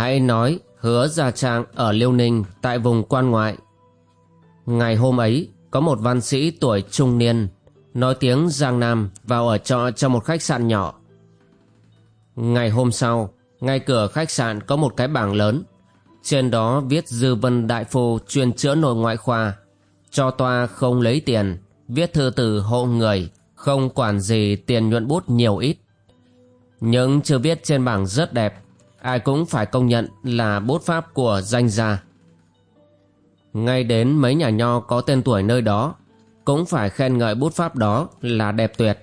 Hãy nói hứa Gia Trang ở Liêu Ninh tại vùng quan ngoại. Ngày hôm ấy, có một văn sĩ tuổi trung niên, nói tiếng Giang Nam vào ở trọ trong một khách sạn nhỏ. Ngày hôm sau, ngay cửa khách sạn có một cái bảng lớn. Trên đó viết Dư Vân Đại Phu chuyên chữa nội ngoại khoa, cho toa không lấy tiền, viết thư từ hộ người, không quản gì tiền nhuận bút nhiều ít. Những chữ viết trên bảng rất đẹp, ai cũng phải công nhận là bút pháp của danh gia. Ngay đến mấy nhà nho có tên tuổi nơi đó, cũng phải khen ngợi bút pháp đó là đẹp tuyệt.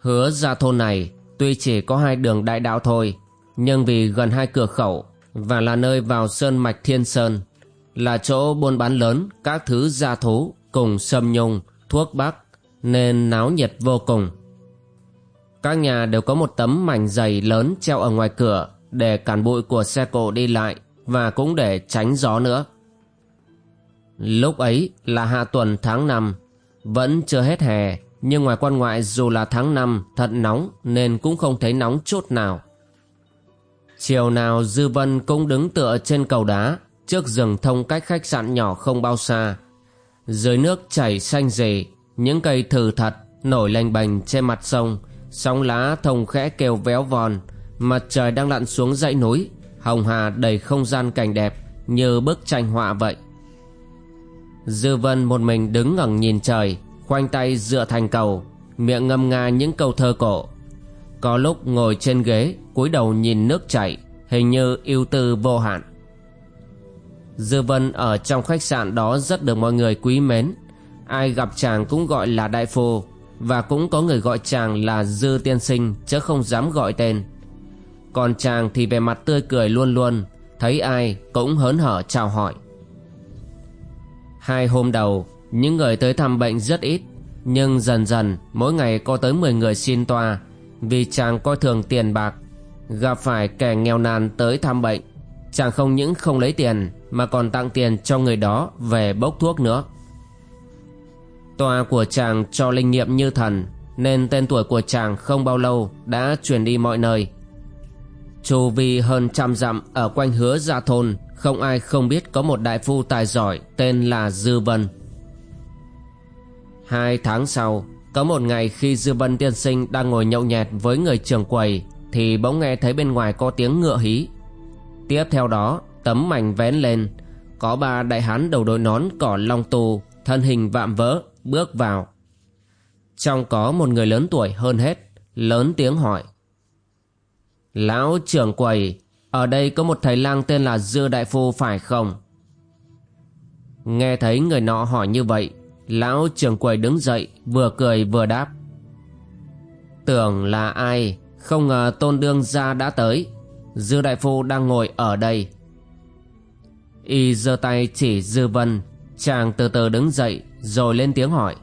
Hứa ra thôn này tuy chỉ có hai đường đại đạo thôi, nhưng vì gần hai cửa khẩu và là nơi vào sơn mạch thiên sơn, là chỗ buôn bán lớn các thứ gia thú cùng sâm nhung, thuốc bắc, nên náo nhiệt vô cùng. Các nhà đều có một tấm mảnh dày lớn treo ở ngoài cửa để cản bụi của xe cộ đi lại và cũng để tránh gió nữa. Lúc ấy là hạ tuần tháng 5, vẫn chưa hết hè, nhưng ngoài quan ngoại dù là tháng 5 thật nóng nên cũng không thấy nóng chút nào. Chiều nào Dư Vân cũng đứng tựa trên cầu đá trước rừng thông cách khách sạn nhỏ không bao xa. Dưới nước chảy xanh rề, những cây thử thật nổi lanh bành trên mặt sông, sóng lá thông khẽ kêu véo vòn. Mặt trời đang lặn xuống dãy núi, Hồng hà đầy không gian cảnh đẹp Như bức tranh họa vậy. Dư vân một mình đứng ngẩng nhìn trời, Khoanh tay dựa thành cầu, Miệng ngâm nga những câu thơ cổ. Có lúc ngồi trên ghế, cúi đầu nhìn nước chảy, Hình như yêu tư vô hạn. Dư vân ở trong khách sạn đó rất được mọi người quý mến. Ai gặp chàng cũng gọi là đại phu, Và cũng có người gọi chàng là dư tiên sinh, Chứ không dám gọi tên còn chàng thì về mặt tươi cười luôn luôn, Thấy ai cũng hớn hở chào hỏi. Hai hôm đầu, Những người tới thăm bệnh rất ít, Nhưng dần dần Mỗi ngày có tới 10 người xin toa Vì chàng coi thường tiền bạc. Gặp phải kẻ nghèo nàn tới thăm bệnh, Chàng không những không lấy tiền Mà còn tặng tiền cho người đó Về bốc thuốc nữa. Tòa của chàng cho linh nghiệm như thần, Nên tên tuổi của chàng không bao lâu Đã truyền đi mọi nơi. Chu vi hơn trăm dặm ở quanh hứa gia thôn, Không ai không biết có một đại phu tài giỏi tên là Dư Vân. Hai tháng sau, Có một ngày khi Dư Vân tiên sinh đang ngồi nhậu nhẹt với người trường quầy, Thì bỗng nghe thấy bên ngoài có tiếng ngựa hí. Tiếp theo đó, tấm mảnh vén lên, Có ba đại hán đầu đội nón cỏ long tu Thân hình vạm vỡ, bước vào. Trong có một người lớn tuổi hơn hết, Lớn tiếng hỏi Lão trưởng quầy, ở đây có một thầy lang tên là Dư Đại Phu phải không? Nghe thấy người nọ hỏi như vậy, lão trưởng quầy đứng dậy, vừa cười vừa đáp. Tưởng là ai, không ngờ tôn đương gia đã tới. Dư Đại Phu đang ngồi ở đây. Y giơ tay chỉ Dư Vân, chàng từ từ đứng dậy rồi lên tiếng hỏi.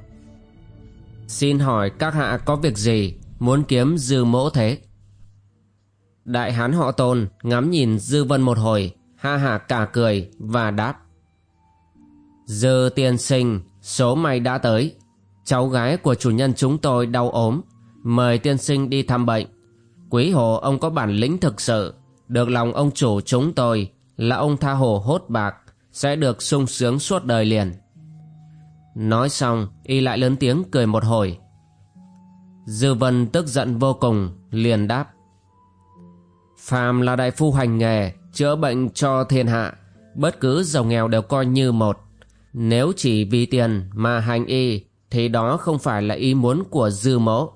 Xin hỏi các hạ có việc gì, muốn kiếm Dư mỗ thế? Đại hán họ tôn ngắm nhìn Dư Vân một hồi, ha hả cả cười và đáp. Dư tiên sinh, số may đã tới. Cháu gái của chủ nhân chúng tôi đau ốm, mời tiên sinh đi thăm bệnh. Quý hồ ông có bản lĩnh thực sự, được lòng ông chủ chúng tôi là ông tha hồ hốt bạc, sẽ được sung sướng suốt đời liền. Nói xong, y lại lớn tiếng cười một hồi. Dư Vân tức giận vô cùng, liền đáp. Phàm là đại phu hành nghề, chữa bệnh cho thiên hạ, bất cứ giàu nghèo đều coi như một. Nếu chỉ vì tiền mà hành y, thì đó không phải là ý muốn của dư mẫu.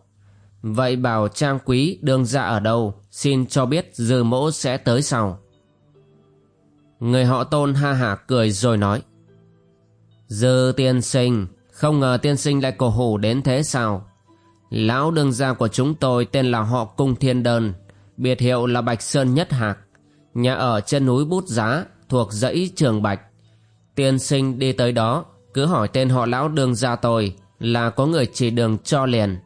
Vậy bảo trang quý đương ra ở đâu, xin cho biết dư mẫu sẽ tới sau. Người họ tôn ha hả cười rồi nói. Dư tiên sinh, không ngờ tiên sinh lại cổ hủ đến thế sao? Lão đương gia của chúng tôi tên là họ Cung Thiên Đơn, biệt hiệu là Bạch Sơn Nhất Hạc, nhà ở chân núi Bút Giá thuộc dãy Trường Bạch. Tiên sinh đi tới đó, cứ hỏi tên họ lão đường gia tôi là có người chỉ đường cho liền.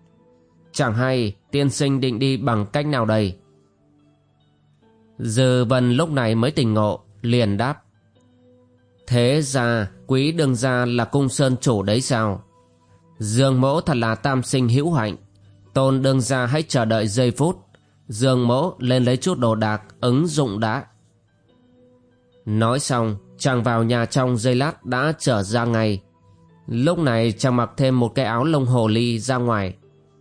Chẳng hay tiên sinh định đi bằng cách nào đây? Dư vân lúc này mới tỉnh ngộ, liền đáp. Thế ra quý đường gia là cung sơn chủ đấy sao? Dương mỗ thật là tam sinh hữu hạnh. Tôn đương gia hãy chờ đợi giây phút. Dương mỗ lên lấy chút đồ đạc ứng dụng đã. Nói xong, chàng vào nhà trong giây lát đã trở ra ngay. Lúc này chàng mặc thêm một cái áo lông hồ ly ra ngoài,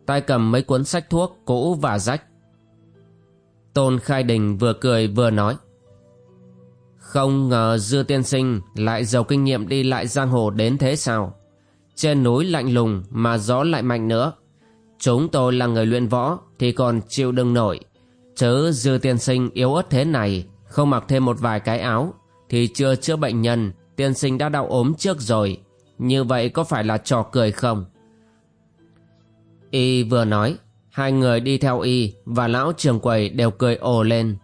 tay cầm mấy cuốn sách thuốc cũ và rách. Tôn Khai Đình vừa cười vừa nói. Không ngờ Dư Tiên Sinh lại giàu kinh nghiệm đi lại giang hồ đến thế sao? Trên núi lạnh lùng mà gió lại mạnh nữa. Chúng tôi là người luyện võ thì còn chịu đựng nổi. Chớ Dư Tiên Sinh yếu ớt thế này, không mặc thêm một vài cái áo thì chưa chữa bệnh nhân, tiên sinh đã đau ốm trước rồi. Như vậy có phải là trò cười không? Y vừa nói, hai người đi theo Y và lão trường quầy đều cười ồ lên.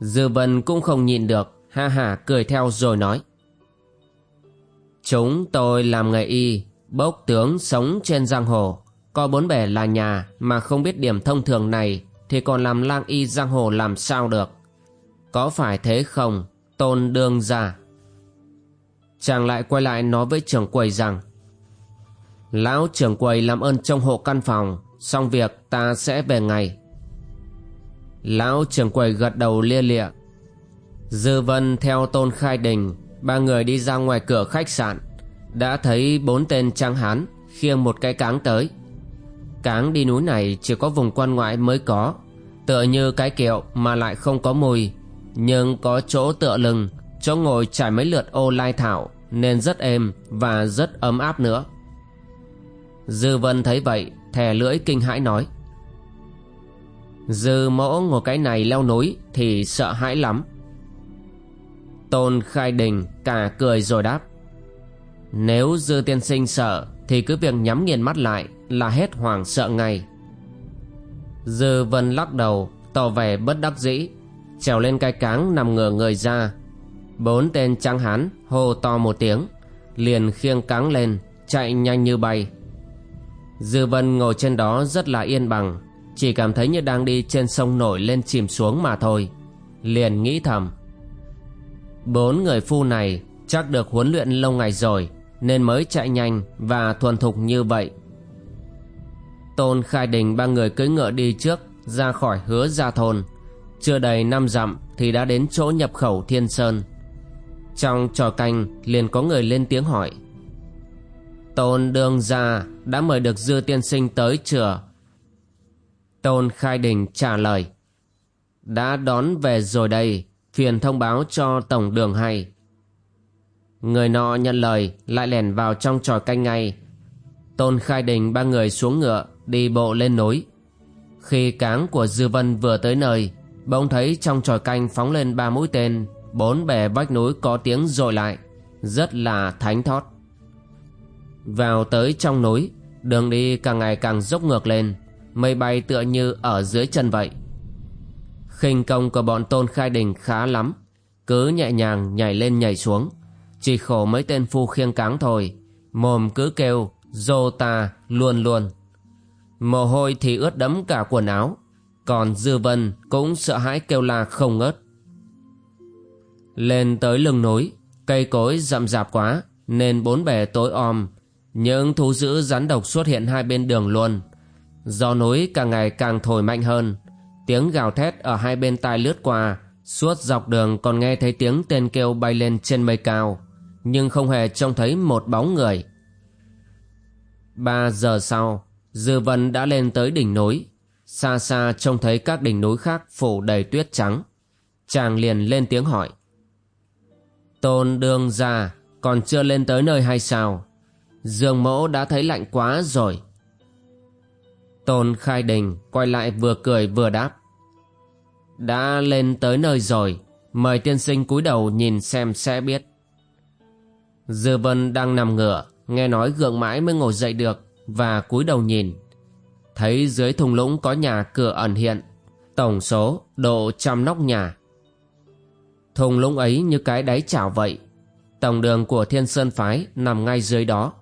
Dư Vân cũng không nhịn được, ha ha cười theo rồi nói. Chúng tôi làm nghề Y, bốc tướng sống trên giang hồ. Có bốn bể là nhà mà không biết điểm thông thường này thì còn làm lang y giang hồ làm sao được. Có phải thế không, tôn đương ra? Chàng lại quay lại nói với trưởng quầy rằng Lão trưởng quầy làm ơn trong hộ căn phòng Xong việc ta sẽ về ngay. Lão trưởng quầy gật đầu lia lịa. Dư vân theo tôn khai đình Ba người đi ra ngoài cửa khách sạn. Đã thấy bốn tên trang hán Khiêng một cái cáng tới. Cáng đi núi này chỉ có vùng quan ngoại mới có. Tựa như cái kiệu mà lại không có mùi, Nhưng có chỗ tựa lưng Chỗ ngồi trải mấy lượt ô lai thảo, Nên rất êm và rất ấm áp nữa. Dư vân thấy vậy, Thè lưỡi kinh hãi nói, Dư mỗ ngồi cái này leo núi Thì sợ hãi lắm. Tôn khai đình cả cười rồi đáp, Nếu dư tiên sinh sợ thì cứ việc nhắm nghiền mắt lại Là hết hoàng sợ ngay. Dư vân lắc đầu, Tỏ vẻ bất đắc dĩ, Trèo lên cái cáng nằm ngửa người ra. Bốn tên trắng hán hô to một tiếng, Liền khiêng cáng lên, Chạy nhanh như bay. Dư vân ngồi trên đó rất là yên bằng, Chỉ cảm thấy như đang đi trên sông nổi lên chìm xuống mà thôi, Liền nghĩ thầm. Bốn người phu này chắc được huấn luyện lâu ngày rồi nên mới chạy nhanh và thuần thục như vậy Tôn Khai Đình ba người cưỡi ngựa đi trước Ra khỏi hứa gia thôn Chưa đầy năm dặm thì đã đến chỗ nhập khẩu Thiên Sơn Trong trò canh liền có người lên tiếng hỏi Tôn đương gia đã mời được dư tiên sinh tới chừa. Tôn Khai Đình trả lời. Đã đón về rồi đây, phiền thông báo cho tổng đường hay. Người nọ nhận lời lại lẻn vào trong tròi canh ngay. Tôn Khai Đình ba người xuống ngựa đi bộ lên núi. Khi cáng của Dư Vân vừa tới nơi, bỗng thấy trong tròi canh phóng lên ba mũi tên, bốn bề vách núi có tiếng rội lại, rất là thánh thót. Vào tới trong núi Đường đi càng ngày càng dốc ngược lên Mây bay tựa như ở dưới chân vậy khinh công của bọn tôn khai đình khá lắm Cứ nhẹ nhàng nhảy lên nhảy xuống chỉ khổ mấy tên phu khiêng cáng thôi. Mồm cứ kêu Dô ta luôn luôn. Mồ hôi thì ướt đẫm cả quần áo. Còn Dư Vân cũng sợ hãi kêu la không ngớt. Lên tới lưng núi Cây cối rậm rạp quá Nên bốn bề tối om. Những thú dữ rắn độc xuất hiện hai bên đường luôn. Do núi càng ngày càng thổi mạnh hơn, tiếng gào thét ở hai bên tai lướt qua, suốt dọc đường còn nghe thấy tiếng tên kêu bay lên trên mây cao, nhưng không hề trông thấy một bóng người. Ba giờ sau, Dư Vân đã lên tới đỉnh núi, xa xa trông thấy các đỉnh núi khác phủ đầy tuyết trắng. Chàng liền lên tiếng hỏi. Tôn đương ra, còn chưa lên tới nơi hay sao? Dương mẫu đã thấy lạnh quá rồi. Tôn Khai Đình quay lại vừa cười vừa đáp. Đã lên tới nơi rồi, mời tiên sinh cúi đầu nhìn xem sẽ biết. Dư Vân đang nằm ngửa, nghe nói gượng mãi mới ngồi dậy được và cúi đầu nhìn. thấy dưới thùng lũng có nhà cửa ẩn hiện, tổng số độ trăm nóc nhà. Thùng lũng ấy như cái đáy chảo vậy, tổng đường của thiên sơn phái nằm ngay dưới đó.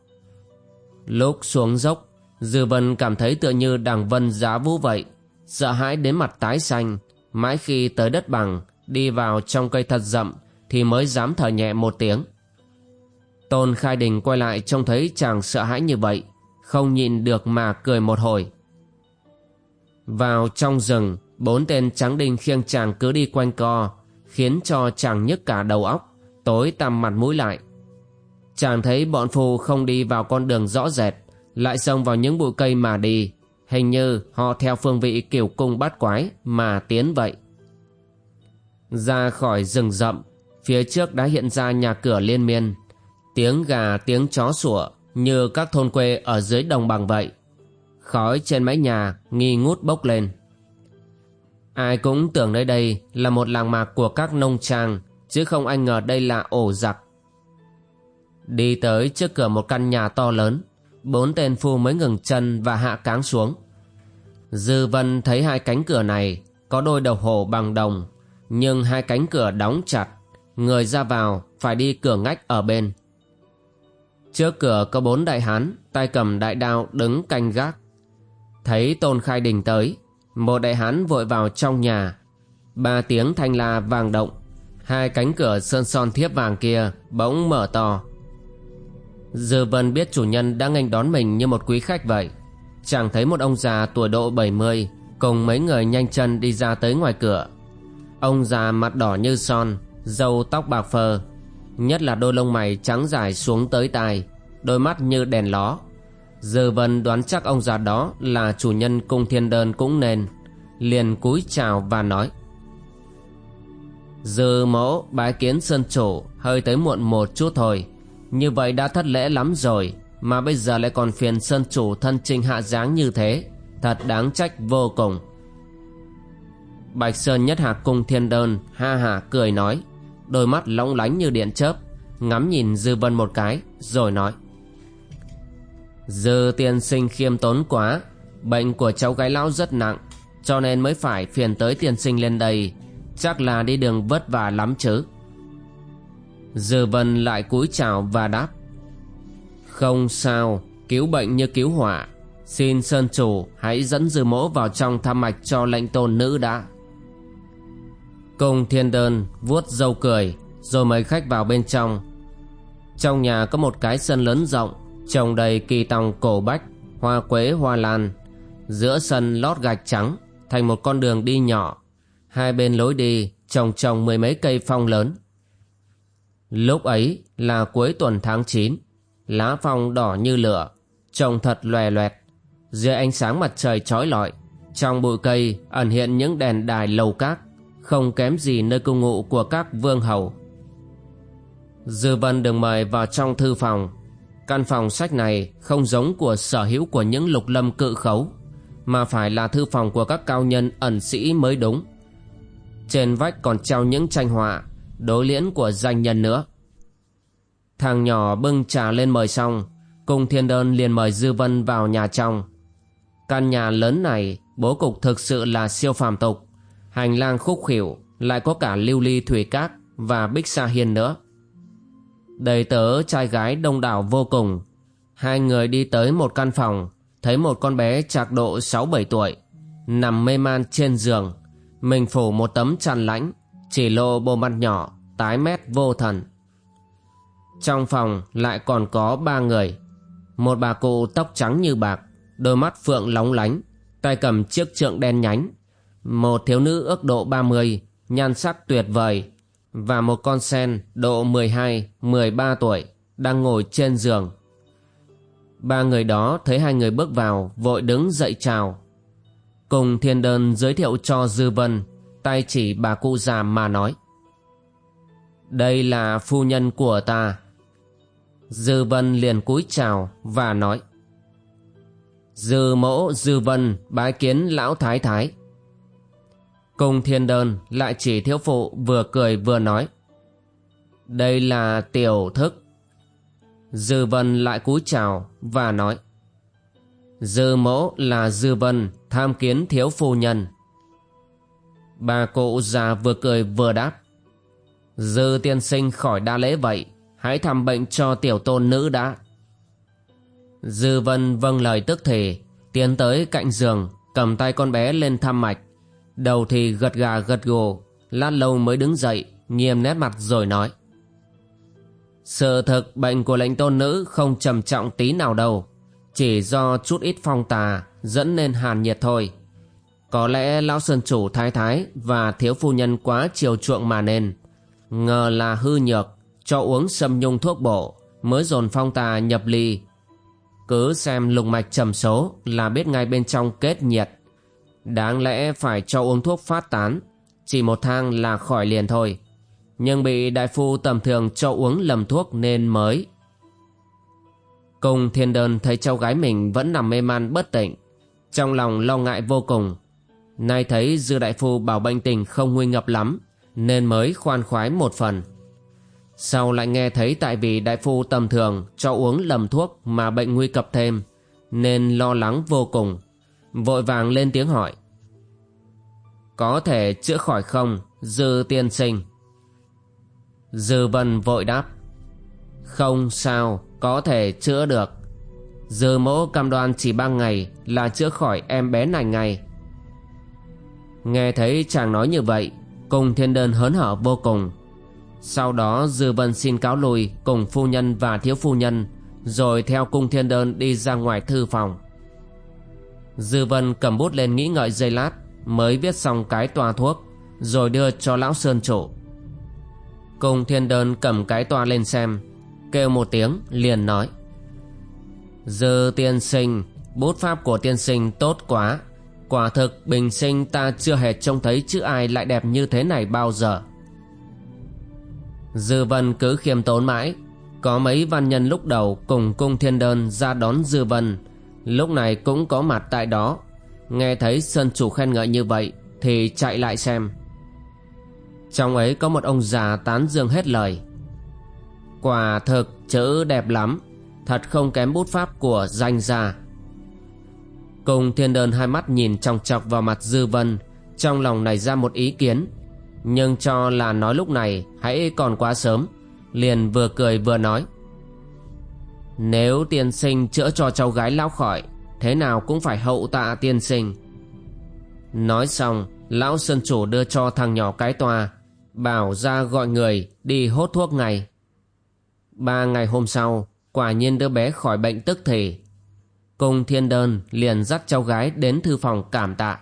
Lúc xuống dốc, Dư Vân cảm thấy tựa như đằng vân giá vũ vậy, sợ hãi đến mặt tái xanh, mãi khi tới đất bằng, đi vào trong cây thật rậm thì mới dám thở nhẹ một tiếng. Tôn Khai Đình quay lại trông thấy chàng sợ hãi như vậy, không nhìn được mà cười một hồi. Vào trong rừng, bốn tên trắng đinh khiêng chàng cứ đi quanh co, khiến cho chàng nhức cả đầu óc, tối tăm mặt mũi lại. Chàng thấy bọn phù không đi vào con đường rõ rệt, lại xông vào những bụi cây mà đi, hình như họ theo phương vị kiểu cung bát quái mà tiến vậy. Ra khỏi rừng rậm, phía trước đã hiện ra nhà cửa liên miên, tiếng gà tiếng chó sủa như các thôn quê ở dưới đồng bằng vậy. Khói trên mái nhà nghi ngút bốc lên. Ai cũng tưởng nơi đây là một làng mạc của các nông trang, chứ không ai ngờ đây là ổ giặc. Đi tới trước cửa một căn nhà to lớn, bốn tên phu mới ngừng chân và hạ cáng xuống. Dư Vân thấy hai cánh cửa này có đôi đầu hổ bằng đồng, nhưng hai cánh cửa đóng chặt, người ra vào phải đi cửa ngách ở bên. Trước cửa có bốn đại hán, tay cầm đại đao đứng canh gác. Thấy Tôn Khai Đình tới, một đại hán vội vào trong nhà. Ba tiếng thanh la vang động, hai cánh cửa sơn son thiếp vàng kia bỗng mở to. Dư Vân biết chủ nhân đang nghênh đón mình như một quý khách vậy. Chàng thấy một ông già tuổi độ 70 cùng mấy người nhanh chân đi ra tới ngoài cửa. Ông già mặt đỏ như son, râu tóc bạc phơ, nhất là đôi lông mày trắng dài xuống tới tai, đôi mắt như đèn ló. Dư Vân đoán chắc ông già đó là chủ nhân cung thiên đơn cũng nên, liền cúi chào và nói. Dư mẫu bái kiến sơn chủ hơi tới muộn một chút thôi, như vậy đã thất lễ lắm rồi, mà bây giờ lại còn phiền sơn chủ thân trình hạ dáng như thế, thật đáng trách vô cùng. Bạch Sơn nhất hạc cung thiên đơn ha hà cười nói đôi mắt long lánh như điện chớp, ngắm nhìn dư vân một cái, rồi nói. Dư tiên sinh khiêm tốn quá, bệnh của cháu gái lão rất nặng, cho nên mới phải phiền tới tiên sinh lên đây, chắc là đi đường vất vả lắm chứ. Dư vân lại cúi chào và đáp. Không sao, cứu bệnh như cứu hỏa xin sơn chủ hãy dẫn dư mỗ vào trong thăm mạch cho lệnh tôn nữ đã công thiên đơn, vuốt râu cười, Rồi mời khách vào bên trong. Trong nhà có một cái sân lớn rộng, Trồng đầy kỳ tòng cổ bách, Hoa quế, hoa lan. Giữa sân lót gạch trắng, Thành một con đường đi nhỏ. Hai bên lối đi trồng trồng mười mấy cây phong lớn. Lúc ấy là cuối tuần tháng 9 Lá phong đỏ như lửa, Trông thật lòe loẹt. Dưới ánh sáng mặt trời trói lọi, Trong bụi cây ẩn hiện những đèn đài lầu cát không kém gì nơi cung ngụ của các vương hầu. Dư Vân được mời vào trong thư phòng. Căn phòng sách này không giống của sở hữu của những lục lâm cự khấu, mà phải là thư phòng của các cao nhân ẩn sĩ mới đúng. Trên vách còn treo những tranh họa, đối liễn của danh nhân nữa. Thằng nhỏ bưng trà lên mời xong, cùng thiên đơn liền mời Dư Vân vào nhà trong. Căn nhà lớn này, bố cục thực sự là siêu phàm tục hành lang khúc khỉu lại có cả lưu ly thủy cát và bích sa hiên nữa. Đầy tớ trai gái đông đảo vô cùng. Hai người đi tới một căn phòng, thấy một con bé trạc độ sáu bảy tuổi, nằm mê man trên giường. Mình phủ một tấm chăn lãnh chỉ lộ bộ mặt nhỏ, tái mét vô thần. Trong phòng lại còn có ba người. Một bà cụ tóc trắng như bạc, đôi mắt phượng lóng lánh, tay cầm chiếc trượng đen nhánh một thiếu nữ ước độ 30, nhan sắc tuyệt vời, và một con sen độ 12, 13 tuổi, đang ngồi trên giường. Ba người đó thấy hai người bước vào, vội đứng dậy chào. Cùng thiên đơn giới thiệu cho Dư Vân, tay chỉ bà cụ già mà nói. Đây là phu nhân của ta. Dư Vân liền cúi chào và nói. Dư mẫu Dư Vân bái kiến lão thái thái. Cùng thiên đơn lại chỉ thiếu phụ vừa cười vừa nói. Đây là tiểu thức. Dư vân lại cúi chào và nói. Dư mẫu là Dư Vân, tham kiến thiếu phu nhân Bà cụ già vừa cười vừa đáp, Dư tiên sinh khỏi đa lễ vậy, Hãy thăm bệnh cho tiểu tôn nữ đã Dư Vân vâng lời tức thì, Tiến tới cạnh giường, Cầm tay con bé lên thăm mạch Đầu thì gật gà gật gù, Lát lâu mới đứng dậy, Nghiêm nét mặt rồi nói. Sự thực bệnh của lệnh tôn nữ Không trầm trọng tí nào đâu, Chỉ do chút ít phong tà Dẫn nên hàn nhiệt thôi. Có lẽ lão sơn chủ thái thái Và thiếu phu nhân quá chiều chuộng mà nên. Ngờ là hư nhược, Cho uống sâm nhung thuốc bổ, Mới dồn phong tà nhập ly. Cứ xem lùng mạch trầm số là biết ngay bên trong kết nhiệt. Đáng lẽ phải cho uống thuốc phát tán, chỉ một thang là khỏi liền thôi. Nhưng bị đại phu tầm thường cho uống lầm thuốc nên mới. Cùng thiên đơn thấy cháu gái mình vẫn nằm mê man bất tỉnh. Trong lòng lo ngại vô cùng. Nay thấy dư đại phu bảo bệnh tình không nguy ngập lắm, nên mới khoan khoái một phần. Sau lại nghe thấy tại vì đại phu tầm thường cho uống lầm thuốc mà bệnh nguy cập thêm, nên lo lắng vô cùng. Vội vàng lên tiếng hỏi. Có thể chữa khỏi không, Dư tiên sinh? Dư vân vội đáp. Không sao, có thể chữa được. Dư mẫu cam đoan chỉ ba ngày là chữa khỏi em bé này ngay. Nghe thấy chàng nói như vậy, cùng thiên đơn hớn hở vô cùng sau đó Dư Vân xin cáo lùi cùng phu nhân và thiếu phu nhân Rồi theo cung thiên đơn đi ra ngoài thư phòng Dư Vân cầm bút lên nghĩ ngợi giây lát, Mới viết xong cái toa thuốc, Rồi đưa cho lão Sơn Chủ. Cung thiên đơn cầm cái toa lên xem, Kêu một tiếng, liền nói. Dư tiên sinh, Bút pháp của tiên sinh tốt quá. Quả thực, bình sinh ta chưa hề trông thấy chữ ai lại đẹp như thế này bao giờ. Dư Vân cứ khiêm tốn mãi. Có mấy văn nhân lúc đầu cùng cung thiên đơn ra đón Dư Vân Lúc này cũng có mặt tại đó. Nghe thấy Sơn Chủ khen ngợi như vậy Thì chạy lại xem. Trong ấy có một ông già tán dương hết lời. Quả thực chữ đẹp lắm, Thật không kém bút pháp của danh gia. Cùng thiên đơn hai mắt nhìn trong chọc vào mặt Dư Vân, Trong lòng nảy ra một ý kiến. Nhưng cho là nói lúc này hãy còn quá sớm, Liền vừa cười vừa nói. Nếu tiên sinh chữa cho cháu gái lão khỏi, Thế nào cũng phải hậu tạ tiên sinh. Nói xong, Lão Sơn Chủ đưa cho thằng nhỏ cái tòa Bảo ra gọi người đi hốt thuốc ngay. Ba ngày hôm sau, Quả nhiên đứa bé khỏi bệnh tức thì. Cùng thiên đơn liền dắt cháu gái đến thư phòng cảm tạ.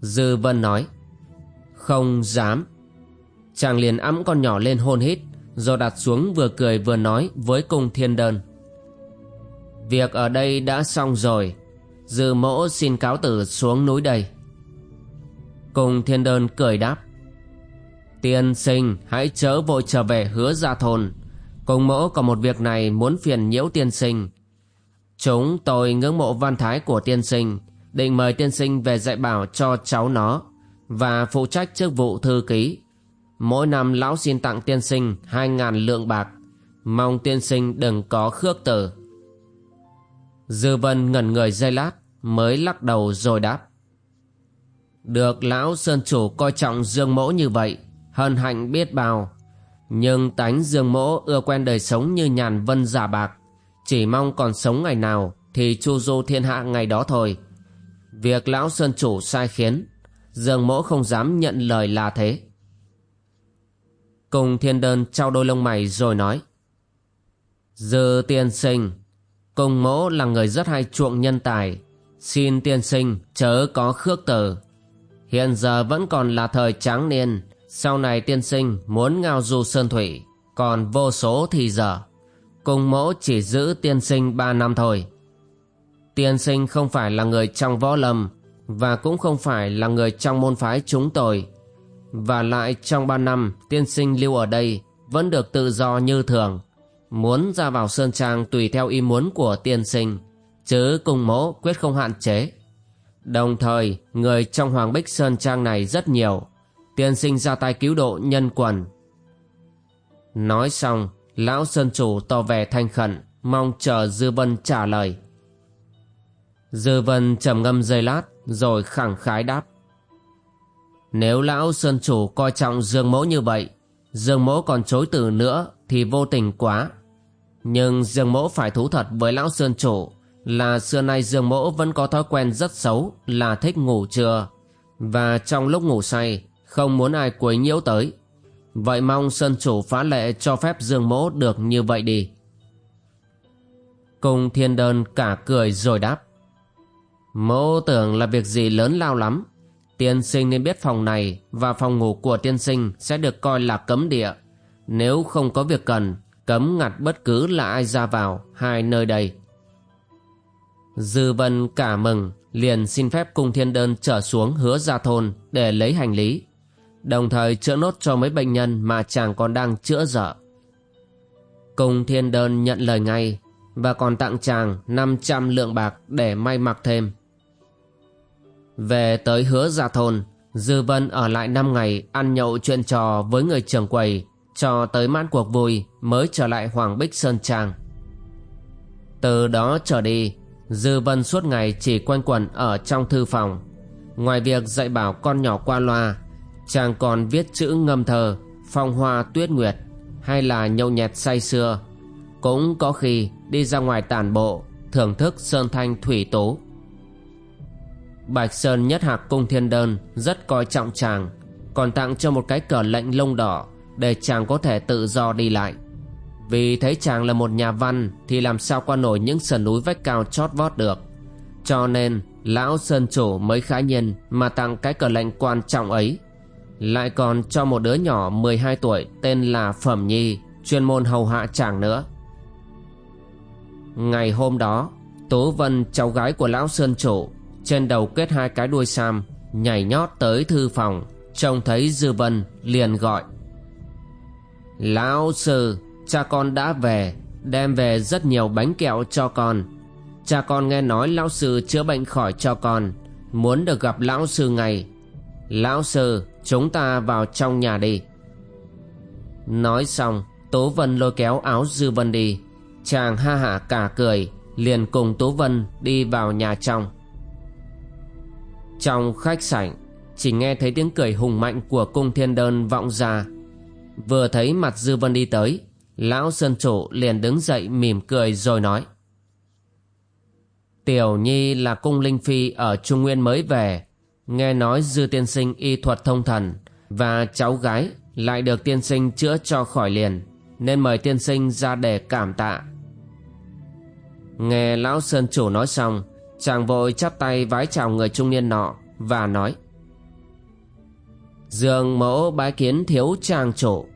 Dư Vân nói, không dám. Chàng liền ẵm con nhỏ lên hôn hít. Rồi đặt xuống vừa cười vừa nói với cung thiên đơn. Việc ở đây đã xong rồi. Dư mẫu xin cáo tử xuống núi đây. Cung thiên đơn cười đáp. Tiên sinh, hãy chớ vội trở về hứa gia thôn. Cùng mẫu có một việc này muốn phiền nhiễu tiên sinh. Chúng tôi ngưỡng mộ văn thái của tiên sinh, Định mời tiên sinh về dạy bảo cho cháu nó và phụ trách chức vụ thư ký. Mỗi năm lão xin tặng tiên sinh hai ngàn lượng bạc, mong tiên sinh đừng có khước từ. Dư vân ngẩn người giây lát, mới lắc đầu rồi đáp. Được lão Sơn Chủ coi trọng Dương Mỗ như vậy, hân hạnh biết bao. Nhưng tánh Dương Mỗ ưa quen đời sống như nhàn vân giả bạc, chỉ mong còn sống ngày nào thì chu du thiên hạ ngày đó thôi. Việc lão Sơn Chủ sai khiến Dương mỗ không dám nhận lời là thế. Cùng thiên đơn trao đôi lông mày rồi nói. Dư tiên sinh, cùng mỗ là người rất hay chuộng nhân tài. Xin tiên sinh chớ có khước từ. Hiện giờ vẫn còn là thời tráng niên. Sau này tiên sinh muốn ngao du sơn thủy. Còn vô số thì giờ. Cùng mỗ chỉ giữ tiên sinh ba năm thôi. Tiên sinh không phải là người trong võ lâm và cũng không phải là người trong môn phái chúng tôi. Và lại trong ba năm tiên sinh lưu ở đây vẫn được tự do như thường. Muốn ra vào Sơn Trang tùy theo ý muốn của tiên sinh, chứ cùng mẫu quyết không hạn chế. Đồng thời, người trong Hoàng Bích Sơn Trang này rất nhiều, tiên sinh ra tay cứu độ nhân quần. Nói xong, lão Sơn Chủ tỏ vẻ thanh khẩn, mong chờ Dư Vân trả lời. Dư vân trầm ngâm giây lát rồi khẳng khái đáp. Nếu lão Sơn Chủ coi trọng Dương Mẫu như vậy, Dương Mẫu còn chối từ nữa thì vô tình quá. Nhưng Dương Mẫu phải thú thật với lão Sơn Chủ là xưa nay Dương Mẫu vẫn có thói quen rất xấu là thích ngủ trưa. Và trong lúc ngủ say, không muốn ai quấy nhiễu tới. Vậy mong Sơn Chủ phá lệ cho phép Dương Mẫu được như vậy đi. Cung thiên đơn cả cười rồi đáp. Mẫu tưởng là việc gì lớn lao lắm. Tiên sinh nên biết phòng này và phòng ngủ của tiên sinh sẽ được coi là cấm địa. Nếu không có việc cần, cấm ngặt bất cứ là ai ra vào hai nơi đây. Dư vân cả mừng, liền xin phép cung thiên đơn trở xuống hứa ra thôn để lấy hành lý. Đồng thời chữa nốt cho mấy bệnh nhân mà chàng còn đang chữa dở. Cung thiên đơn nhận lời ngay và còn tặng chàng 500 lượng bạc để may mặc thêm. Về tới hứa gia thôn, Dư Vân ở lại 5 ngày ăn nhậu chuyện trò với người trưởng quầy cho tới mãn cuộc vui mới trở lại Hoàng Bích Sơn Trang. Từ đó trở đi, Dư Vân suốt ngày chỉ quanh quẩn ở trong thư phòng. Ngoài việc dạy bảo con nhỏ qua loa, chàng còn viết chữ ngâm thơ, phong hoa tuyết nguyệt hay là nhậu nhẹt say sưa. Cũng có khi đi ra ngoài tản bộ, thưởng thức sơn thanh thủy tố. Bạch Sơn nhất hạc cung thiên đơn rất coi trọng chàng, còn tặng cho một cái cờ lệnh lông đỏ để chàng có thể tự do đi lại. Vì thấy chàng là một nhà văn thì làm sao qua nổi những sườn núi vách cao chót vót được. Cho nên lão Sơn Chủ mới khá nhiên mà tặng cái cờ lệnh quan trọng ấy. Lại còn cho một đứa nhỏ 12 tuổi tên là Phẩm Nhi chuyên môn hầu hạ chàng nữa. Ngày hôm đó, Tố Vân cháu gái của lão Sơn Chủ trên đầu kết hai cái đuôi sam nhảy nhót tới thư phòng trông thấy Dư Vân liền gọi. Lão sư, cha con đã về, đem về rất nhiều bánh kẹo cho con. Cha con nghe nói lão sư chữa bệnh khỏi cho con, muốn được gặp lão sư ngày Lão sư, chúng ta vào trong nhà đi. Nói xong, Tố Vân lôi kéo áo Dư Vân đi. Chàng ha hả cả cười, liền cùng Tố Vân đi vào nhà trong. Trong khách sảnh, chỉ nghe thấy tiếng cười hùng mạnh của cung thiên đơn vọng ra. Vừa thấy mặt Dư Vân đi tới, Lão Sơn Chủ liền đứng dậy mỉm cười rồi nói. Tiểu Nhi là cung linh phi ở Trung Nguyên mới về, nghe nói Dư Tiên Sinh y thuật thông thần và cháu gái lại được tiên sinh chữa cho khỏi liền, nên mời tiên sinh ra để cảm tạ. Nghe Lão Sơn Chủ nói xong, chàng vội chắp tay vái chào người trung niên nọ và nói, Dương mẫu bái kiến thiếu trang chủ.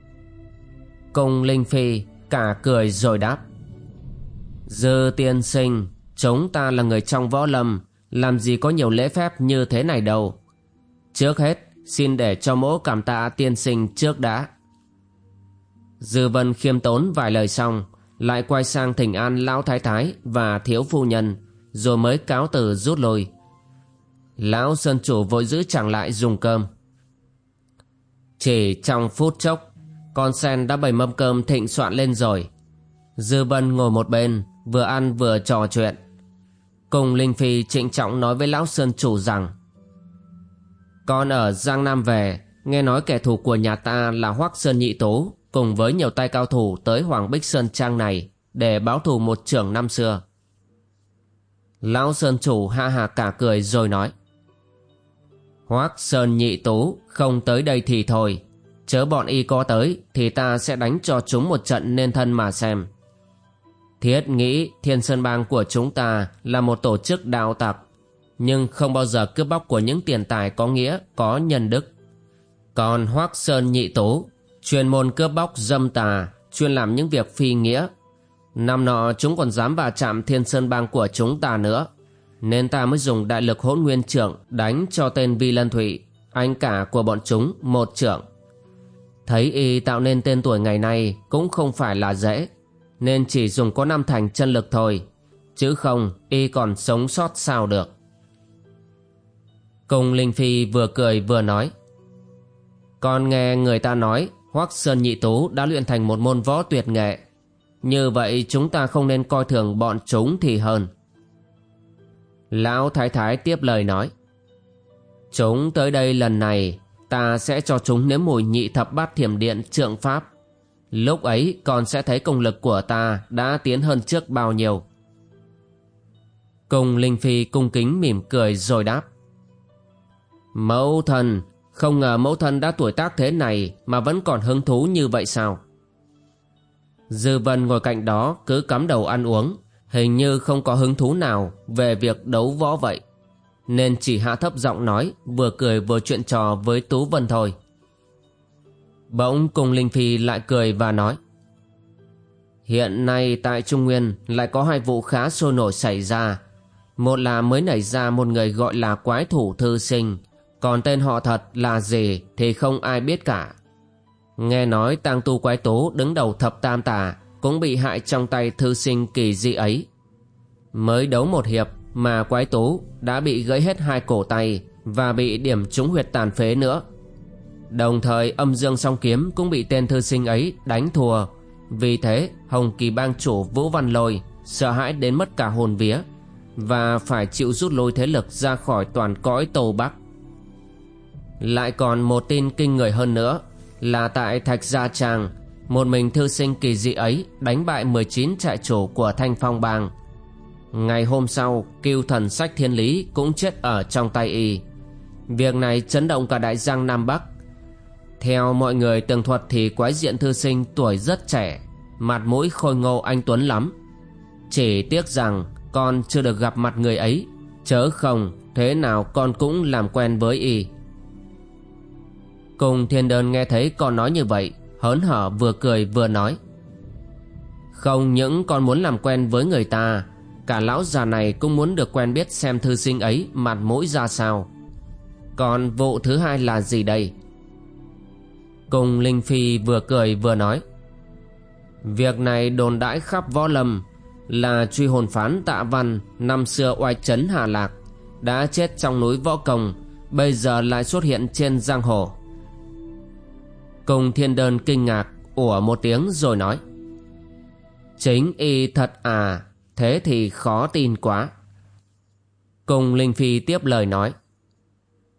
Công Linh Phi cả cười rồi đáp, Dư tiên sinh, Chúng ta là người trong võ lâm, Làm gì có nhiều lễ phép như thế này đâu. Trước hết, Xin để cho mẫu cảm tạ tiên sinh trước đã. Dư vân khiêm tốn vài lời xong, Lại quay sang thỉnh an lão thái thái Và thiếu phu nhân. Rồi mới cáo từ rút lui. Lão Sơn Chủ vội giữ chẳng lại dùng cơm. Chỉ trong phút chốc, con sen đã bày mâm cơm thịnh soạn lên rồi. Dư Vân ngồi một bên, Vừa ăn vừa trò chuyện. Cùng Linh Phi trịnh trọng nói với Lão Sơn Chủ rằng, Con ở Giang Nam về, Nghe nói kẻ thù của nhà ta là Hoắc Sơn Nhị Tố, Cùng với nhiều tay cao thủ tới Hoàng Bích Sơn Trang này Để báo thù một trưởng năm xưa. Lão Sơn Chủ ha hà cả cười rồi nói. Hoắc Sơn Nhị tú, không tới đây thì thôi. Chớ bọn y có tới Thì ta sẽ đánh cho chúng một trận nên thân mà xem. Thiết nghĩ Thiên Sơn Bang của chúng ta Là một tổ chức đạo tặc, Nhưng không bao giờ cướp bóc của những tiền tài có nghĩa, Có nhân đức. Còn Hoác Sơn Nhị tú, Chuyên môn cướp bóc dâm tà, Chuyên làm những việc phi nghĩa Năm nọ chúng còn dám vào chạm Thiên Sơn Bang của chúng ta nữa Nên ta mới dùng đại lực hỗn nguyên trưởng Đánh cho tên Vi Lân Thụy Anh cả của bọn chúng một trưởng Thấy y tạo nên tên tuổi ngày nay cũng không phải là dễ, nên chỉ dùng có năm thành chân lực thôi, chứ không y còn sống sót sao được. Cung Linh Phi vừa cười vừa nói. Con nghe người ta nói Hoắc Sơn Nhị Tú đã luyện thành một môn võ tuyệt nghệ. Như vậy chúng ta không nên coi thường bọn chúng thì hơn. Lão thái thái tiếp lời nói. Chúng tới đây lần này, ta sẽ cho chúng nếm mùi nhị thập bát thiểm điện trượng pháp. Lúc ấy còn sẽ thấy công lực của ta đã tiến hơn trước bao nhiêu. Cùng Linh Phi cung kính mỉm cười rồi đáp. Mẫu thần, không ngờ mẫu thân đã tuổi tác thế này mà vẫn còn hứng thú như vậy sao? Dư Vân ngồi cạnh đó cứ cắm đầu ăn uống, hình như không có hứng thú nào về việc đấu võ vậy. Nên chỉ hạ thấp giọng nói, vừa cười vừa chuyện trò với Tú Vân thôi. Bỗng cùng Linh Phi lại cười và nói Hiện nay tại Trung Nguyên lại có hai vụ khá sôi nổi xảy ra. Một là mới nảy ra một người gọi là quái thủ thư sinh, còn tên họ thật là gì thì không ai biết cả. Nghe nói tang tu quái tố đứng đầu thập tam tà cũng bị hại trong tay thư sinh kỳ dị ấy. Mới đấu một hiệp mà quái tố đã bị gãy hết hai cổ tay và bị điểm trúng huyệt tàn phế nữa. Đồng thời âm dương song kiếm cũng bị tên thư sinh ấy đánh thua. Vì thế, Hồng Kỳ bang chủ Vũ Văn Lôi sợ hãi đến mất cả hồn vía và phải chịu rút lôi thế lực ra khỏi toàn cõi tàu Bắc. Lại còn một tin kinh người hơn nữa là tại Thạch Gia Tràng, một mình thư sinh kỳ dị ấy đánh bại 19 trại chủ của Thanh Phong Bang. Ngày hôm sau, kiêu thần sách thiên lý cũng chết ở trong tay y. Việc này chấn động cả đại giang Nam Bắc. Theo mọi người tường thuật thì quái diện thư sinh tuổi rất trẻ, mặt mũi khôi ngô anh Tuấn lắm. Chỉ tiếc rằng con chưa được gặp mặt người ấy, chớ không thế nào con cũng làm quen với y. Cùng thiên đơn nghe thấy con nói như vậy, Hớn hở vừa cười vừa nói. Không những con muốn làm quen với người ta, Cả lão già này cũng muốn được quen biết xem thư sinh ấy mặt mũi ra sao. Còn vụ thứ hai là gì đây? Cùng Linh Phi vừa cười vừa nói. Việc này đồn đãi khắp võ lâm Là truy hồn phán tạ văn, Năm xưa oai chấn Hà Lạc, Đã chết trong núi võ công, Bây giờ lại xuất hiện trên giang hồ. Cùng thiên đơn kinh ngạc ủa một tiếng rồi nói. Chính y thật à Thế thì khó tin quá. Cùng Linh Phi tiếp lời nói.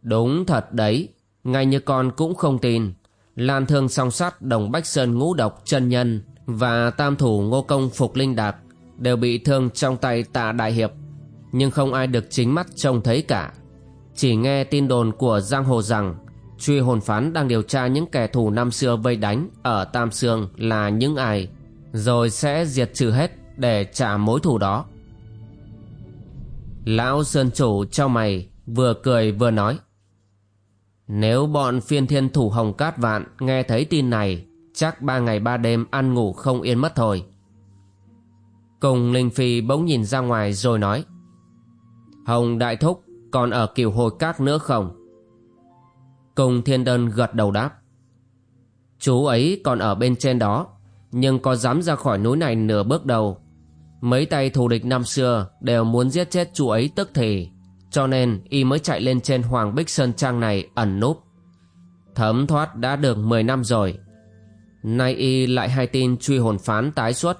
Đúng thật đấy, Ngay như con cũng không tin. Lan thương song sắt đồng Bách Sơn ngũ độc chân nhân Và tam thủ ngô công phục linh đạt Đều bị thương trong tay tạ đại hiệp, Nhưng không ai được chính mắt trông thấy cả. Chỉ nghe tin đồn của giang hồ rằng Truy hồn phán đang điều tra những kẻ thù năm xưa vây đánh ở Tam Sương là những ai, rồi sẽ diệt trừ hết để trả mối thù đó. Lão Sơn Chủ cho mày vừa cười vừa nói. Nếu bọn phiên thiên thủ Hồng Cát Vạn nghe thấy tin này, chắc ba ngày ba đêm ăn ngủ không yên mất thôi. Cùng Linh Phi bỗng nhìn ra ngoài rồi nói. Hồng Đại Thúc còn ở kiều hồi cát nữa không? Cùng thiên đơn gật đầu đáp. Chú ấy còn ở bên trên đó, nhưng có dám ra khỏi núi này nửa bước đầu. Mấy tay thù địch năm xưa đều muốn giết chết chú ấy tức thì, cho nên y mới chạy lên trên Hoàng Bích Sơn Trang này ẩn núp. Thấm thoát đã được 10 năm rồi. Nay y lại hay tin truy hồn phán tái xuất,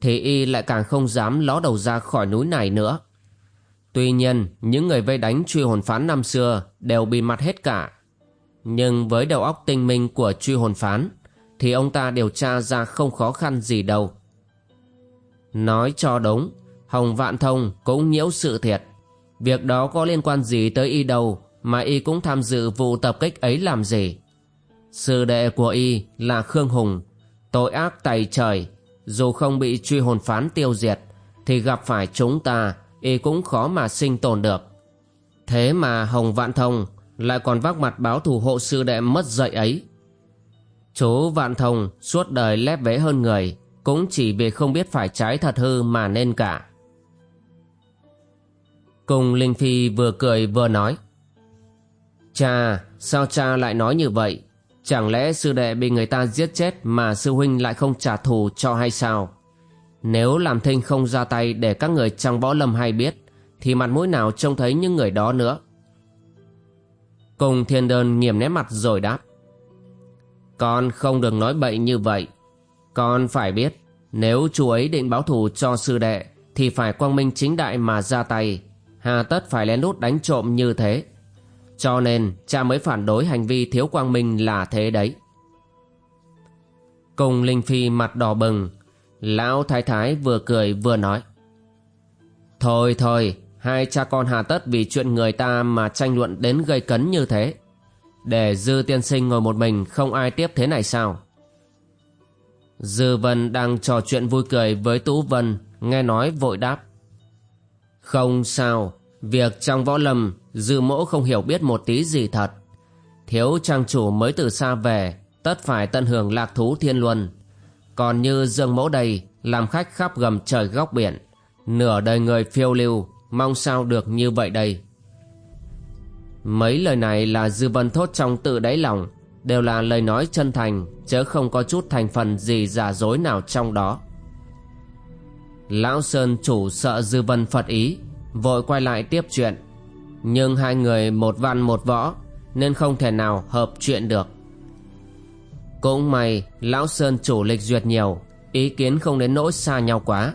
thì y lại càng không dám ló đầu ra khỏi núi này nữa. Tuy nhiên, những người vây đánh truy hồn phán năm xưa đều bị mặt hết cả. Nhưng với đầu óc tinh minh của truy hồn phán, Thì ông ta điều tra ra không khó khăn gì đâu. Nói cho đúng, Hồng Vạn Thông cũng nhiễu sự thiệt. Việc đó có liên quan gì tới y đâu Mà y cũng tham dự vụ tập kích ấy làm gì? Sư đệ của y là Khương Hùng, Tội ác tày trời. Dù không bị truy hồn phán tiêu diệt, Thì gặp phải chúng ta, Y cũng khó mà sinh tồn được. Thế mà Hồng Vạn Thông lại còn vác mặt báo thù hộ sư đệ mất dạy ấy. Chú Vạn Thông suốt đời lép vế hơn người, cũng chỉ vì không biết phải trái thật hư mà nên cả. Cùng Linh Phi vừa cười vừa nói. Cha, sao cha lại nói như vậy? Chẳng lẽ sư đệ bị người ta giết chết mà sư huynh lại không trả thù cho hay sao? Nếu làm thinh không ra tay để các người trong võ lâm hay biết, thì mặt mũi nào trông thấy những người đó nữa? Cùng thiên đơn nghiêm nét mặt rồi đáp. Con không được nói bậy như vậy. Con phải biết, nếu chú ấy định báo thù cho sư đệ, thì phải quang minh chính đại mà ra tay. hà tất phải lén lút đánh trộm như thế. Cho nên cha mới phản đối hành vi thiếu quang minh là thế đấy. Cùng Linh Phi mặt đỏ bừng, lão thái thái vừa cười vừa nói. Thôi thôi, hai cha con hà tất vì chuyện người ta mà tranh luận đến gây cấn như thế. Để Dư tiên sinh ngồi một mình không ai tiếp thế này sao? Dư Vân đang trò chuyện vui cười với Tú Vân, nghe nói vội đáp. Không sao, việc trong võ lâm, Dư mỗ không hiểu biết một tí gì thật. Thiếu trang chủ mới từ xa về, tất phải tận hưởng lạc thú thiên luân. Còn như Dương mỗ đây, làm khách khắp gầm trời góc biển, nửa đời người phiêu lưu, mong sao được như vậy đây. Mấy lời này là Dư Vân thốt trong tự đáy lòng, đều là lời nói chân thành, chớ không có chút thành phần gì giả dối nào trong đó. Lão Sơn chủ sợ Dư Vân phật ý, vội quay lại tiếp chuyện. Nhưng hai người một văn một võ, nên không thể nào hợp chuyện được. Cũng may, Lão Sơn chủ lịch duyệt nhiều, ý kiến không đến nỗi xa nhau quá.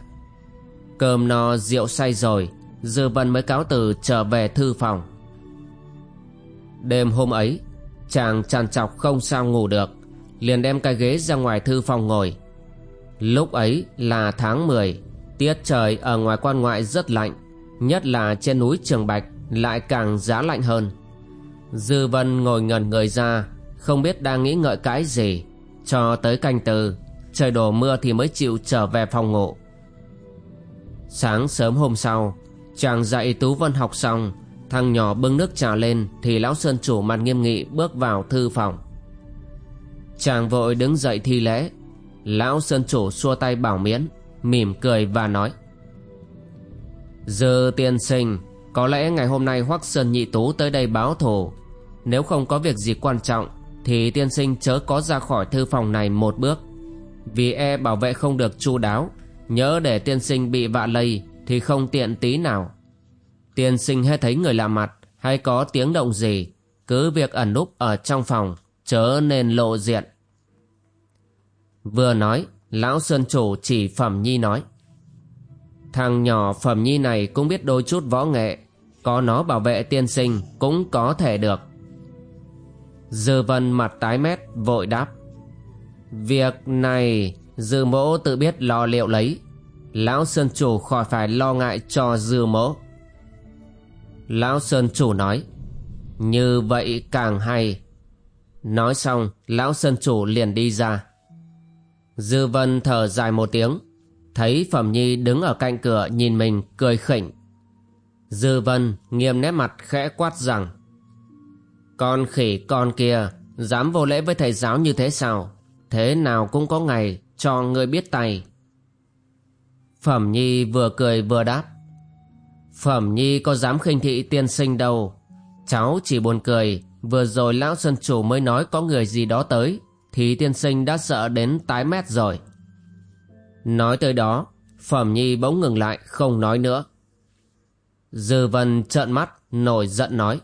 Cơm no rượu say rồi, Dư Vân mới cáo từ trở về thư phòng. Đêm hôm ấy, chàng tràn trọc không sao ngủ được, liền đem cái ghế ra ngoài thư phòng ngồi. Lúc ấy là tháng 10, tiết trời ở ngoài quan ngoại rất lạnh, nhất là trên núi Trường Bạch lại càng giá lạnh hơn. Dư Vân ngồi ngẩn người ra, không biết đang nghĩ ngợi cái gì, cho tới canh tư, trời đổ mưa thì mới chịu trở về phòng ngủ. Sáng sớm hôm sau, chàng dạy Tú Vân học xong, thằng nhỏ bưng nước trà lên thì lão sơn chủ mặt nghiêm nghị bước vào thư phòng. Chàng vội đứng dậy thi lễ, lão sơn chủ xua tay bảo miễn, mỉm cười và nói. Dư tiên sinh, có lẽ ngày hôm nay Hoắc Sơn Nhị Tú tới đây báo thù. Nếu không có việc gì quan trọng, thì tiên sinh chớ có ra khỏi thư phòng này một bước. Vì e bảo vệ không được chu đáo, nhớ để tiên sinh bị vạ lây thì không tiện tí nào. Tiên sinh hay thấy người lạ mặt hay có tiếng động gì, cứ việc ẩn núp ở trong phòng, chớ nên lộ diện. Vừa nói, lão sơn chủ chỉ Phẩm Nhi nói. Thằng nhỏ Phẩm Nhi này cũng biết đôi chút võ nghệ, có nó bảo vệ tiên sinh cũng có thể được. Dư vân mặt tái mét vội đáp. Việc này dư mỗ tự biết lo liệu lấy. Lão Sơn Chủ khỏi phải lo ngại cho dư mỗ. Lão Sơn Chủ nói. Như vậy càng hay. Nói xong, Lão Sơn Chủ liền đi ra. Dư vân thở dài một tiếng. Thấy Phẩm Nhi đứng ở cạnh cửa nhìn mình cười khỉnh. Dư vân nghiêm nét mặt khẽ quát rằng Con khỉ con kia Dám vô lễ với thầy giáo như thế sao Thế nào cũng có ngày Cho người biết tay Phẩm Nhi vừa cười vừa đáp. Phẩm Nhi có dám khinh thị tiên sinh đâu. Cháu chỉ buồn cười, Vừa rồi lão sơn chủ mới nói có người gì đó tới, Thì tiên sinh đã sợ đến tái mét rồi. Nói tới đó, Phẩm Nhi bỗng ngừng lại, không nói nữa. Dư vân trợn mắt, nổi giận nói.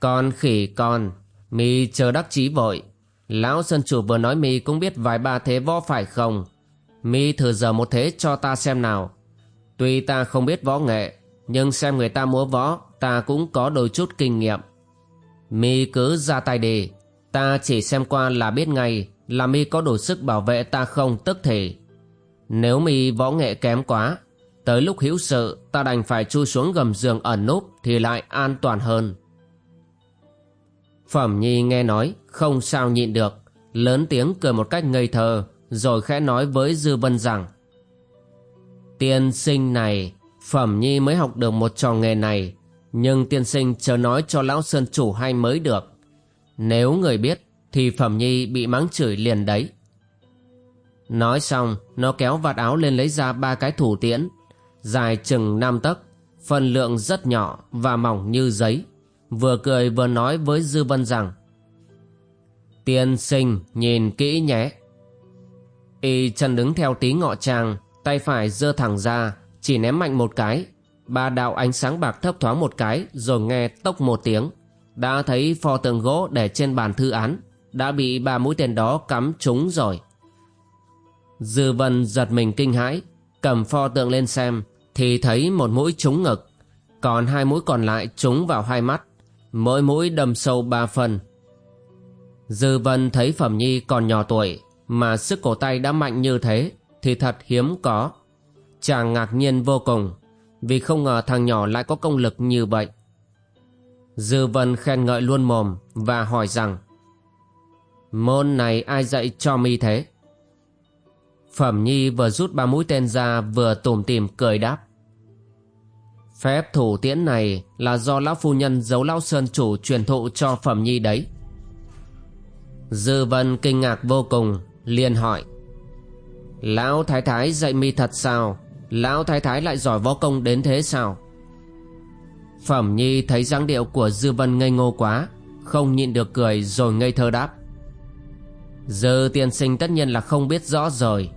Con khỉ con, Mi chờ đắc chí vội. Lão sơn chủ vừa nói Mi cũng biết vài ba thế võ phải không? Mi thử giờ một thế cho ta xem nào. Tuy ta không biết võ nghệ Nhưng xem người ta múa võ Ta cũng có đôi chút kinh nghiệm. Mi cứ ra tay đi. Ta chỉ xem qua là biết ngay Là Mi có đủ sức bảo vệ ta không tức thì. Nếu Mi võ nghệ kém quá Tới lúc hữu sự ta đành phải chui xuống gầm giường ẩn núp thì lại an toàn hơn. Phẩm Nhi nghe nói không sao nhịn được, lớn tiếng cười một cách ngây thơ rồi khẽ nói với Dư Vân rằng Tiên sinh này, Phẩm Nhi mới học được một trò nghề này nhưng tiên sinh chờ nói cho lão sơn chủ hay mới được. Nếu người biết thì Phẩm Nhi bị mắng chửi liền đấy. Nói xong, nó kéo vạt áo lên lấy ra ba cái thủ tiễn dài chừng năm tấc, phần lượng rất nhỏ và mỏng như giấy. Vừa cười vừa nói với Dư Vân rằng Tiên sinh nhìn kỹ nhé. Y chân đứng theo tí ngọ tràng, tay phải giơ thẳng ra, chỉ ném mạnh một cái. Ba đạo ánh sáng bạc thấp thoáng một cái rồi nghe tốc một tiếng. Đã thấy pho tượng gỗ để trên bàn thư án, đã bị ba mũi tên đó cắm trúng rồi. Dư Vân giật mình kinh hãi, cầm pho tượng lên xem, thì thấy một mũi trúng ngực Còn hai mũi còn lại trúng vào hai mắt Mỗi mũi đâm sâu ba phần. Dư Vân thấy Phẩm Nhi còn nhỏ tuổi mà sức cổ tay đã mạnh như thế Thì thật hiếm có. Chàng ngạc nhiên vô cùng Vì không ngờ thằng nhỏ lại có công lực như vậy. Dư Vân khen ngợi luôn mồm Và hỏi rằng Môn này ai dạy cho mi thế? Phẩm Nhi vừa rút ba mũi tên ra Vừa tủm tìm cười đáp Phép thủ tiễn này là do lão phu nhân giấu lão sơn chủ truyền thụ cho Phẩm Nhi đấy. Dư Vân kinh ngạc vô cùng, liền hỏi. Lão Thái Thái dạy mi thật sao? Lão Thái Thái lại giỏi võ công đến thế sao? Phẩm Nhi thấy dáng điệu của Dư Vân ngây ngô quá, không nhịn được cười rồi ngây thơ đáp. Dư tiên sinh tất nhiên là không biết rõ rồi.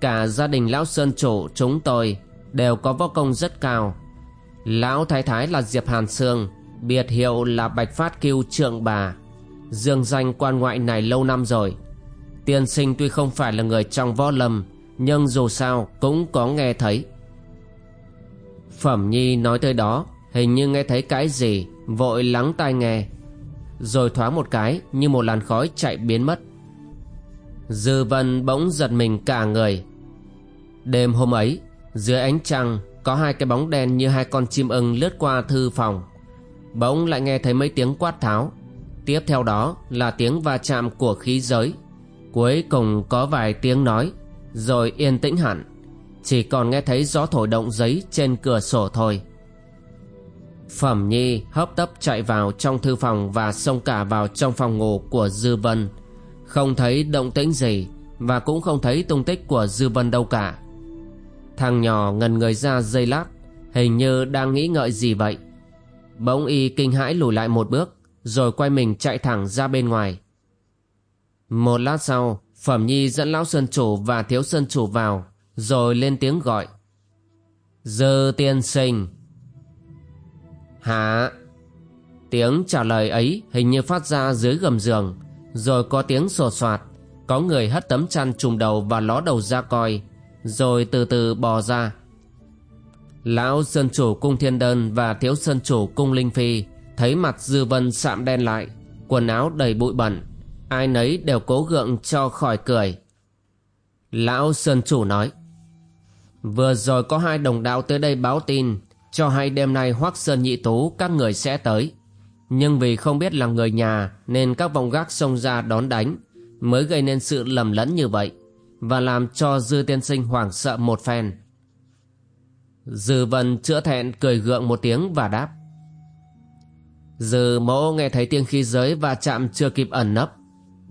Cả gia đình lão sơn chủ chúng tôi đều có võ công rất cao Lão thái thái là Diệp Hàn Sương Biệt hiệu là Bạch Phát Kiêu Trượng Bà Dương danh quan ngoại này lâu năm rồi Tiên sinh tuy không phải là người trong võ lâm, Nhưng dù sao cũng có nghe thấy. Phẩm Nhi nói tới đó, Hình như nghe thấy cái gì, Vội lắng tai nghe. Rồi thoáng một cái, Như một làn khói chạy biến mất. Dư vân bỗng giật mình cả người. Đêm hôm ấy, Dưới ánh trăng, có hai cái bóng đen như hai con chim ưng lướt qua thư phòng. Bỗng lại nghe thấy mấy tiếng quát tháo. Tiếp theo đó là tiếng va chạm của khí giới cuối cùng có vài tiếng nói, rồi yên tĩnh hẳn. Chỉ còn nghe thấy gió thổi động giấy trên cửa sổ thôi. Phẩm nhi hấp tấp chạy vào trong thư phòng và xông cả vào trong phòng ngủ của dư vân. Không thấy động tĩnh gì và cũng không thấy tung tích của dư vân đâu cả. Thằng nhỏ ngần người ra dây lát, Hình như đang nghĩ ngợi gì vậy. Bỗng y kinh hãi lùi lại một bước, Rồi quay mình chạy thẳng ra bên ngoài. Một lát sau, Phẩm Nhi dẫn Lão Sơn Chủ và Thiếu Sơn Chủ vào, Rồi lên tiếng gọi. Dư tiên sinh. Hả? Tiếng trả lời ấy hình như phát ra dưới gầm giường, Rồi có tiếng sột soạt, Có người hất tấm chăn trùm đầu và ló đầu ra coi, rồi từ từ bò ra. Lão sơn chủ cung thiên đơn và thiếu sơn chủ cung linh phi, thấy mặt dư vân sạm đen lại, quần áo đầy bụi bẩn ai nấy đều cố gượng cho khỏi cười. Lão sơn chủ nói, vừa rồi có hai đồng đạo tới đây báo tin, cho hay đêm nay hoắc sơn nhị tú các người sẽ tới. Nhưng vì không biết là người nhà nên các vòng gác xông ra đón đánh, mới gây nên sự lầm lẫn như vậy, và làm cho dư tiên sinh hoảng sợ một phen. Dư vân chữa thẹn cười gượng một tiếng và đáp, dư mẫu nghe thấy tiếng khí giới và chạm chưa kịp ẩn nấp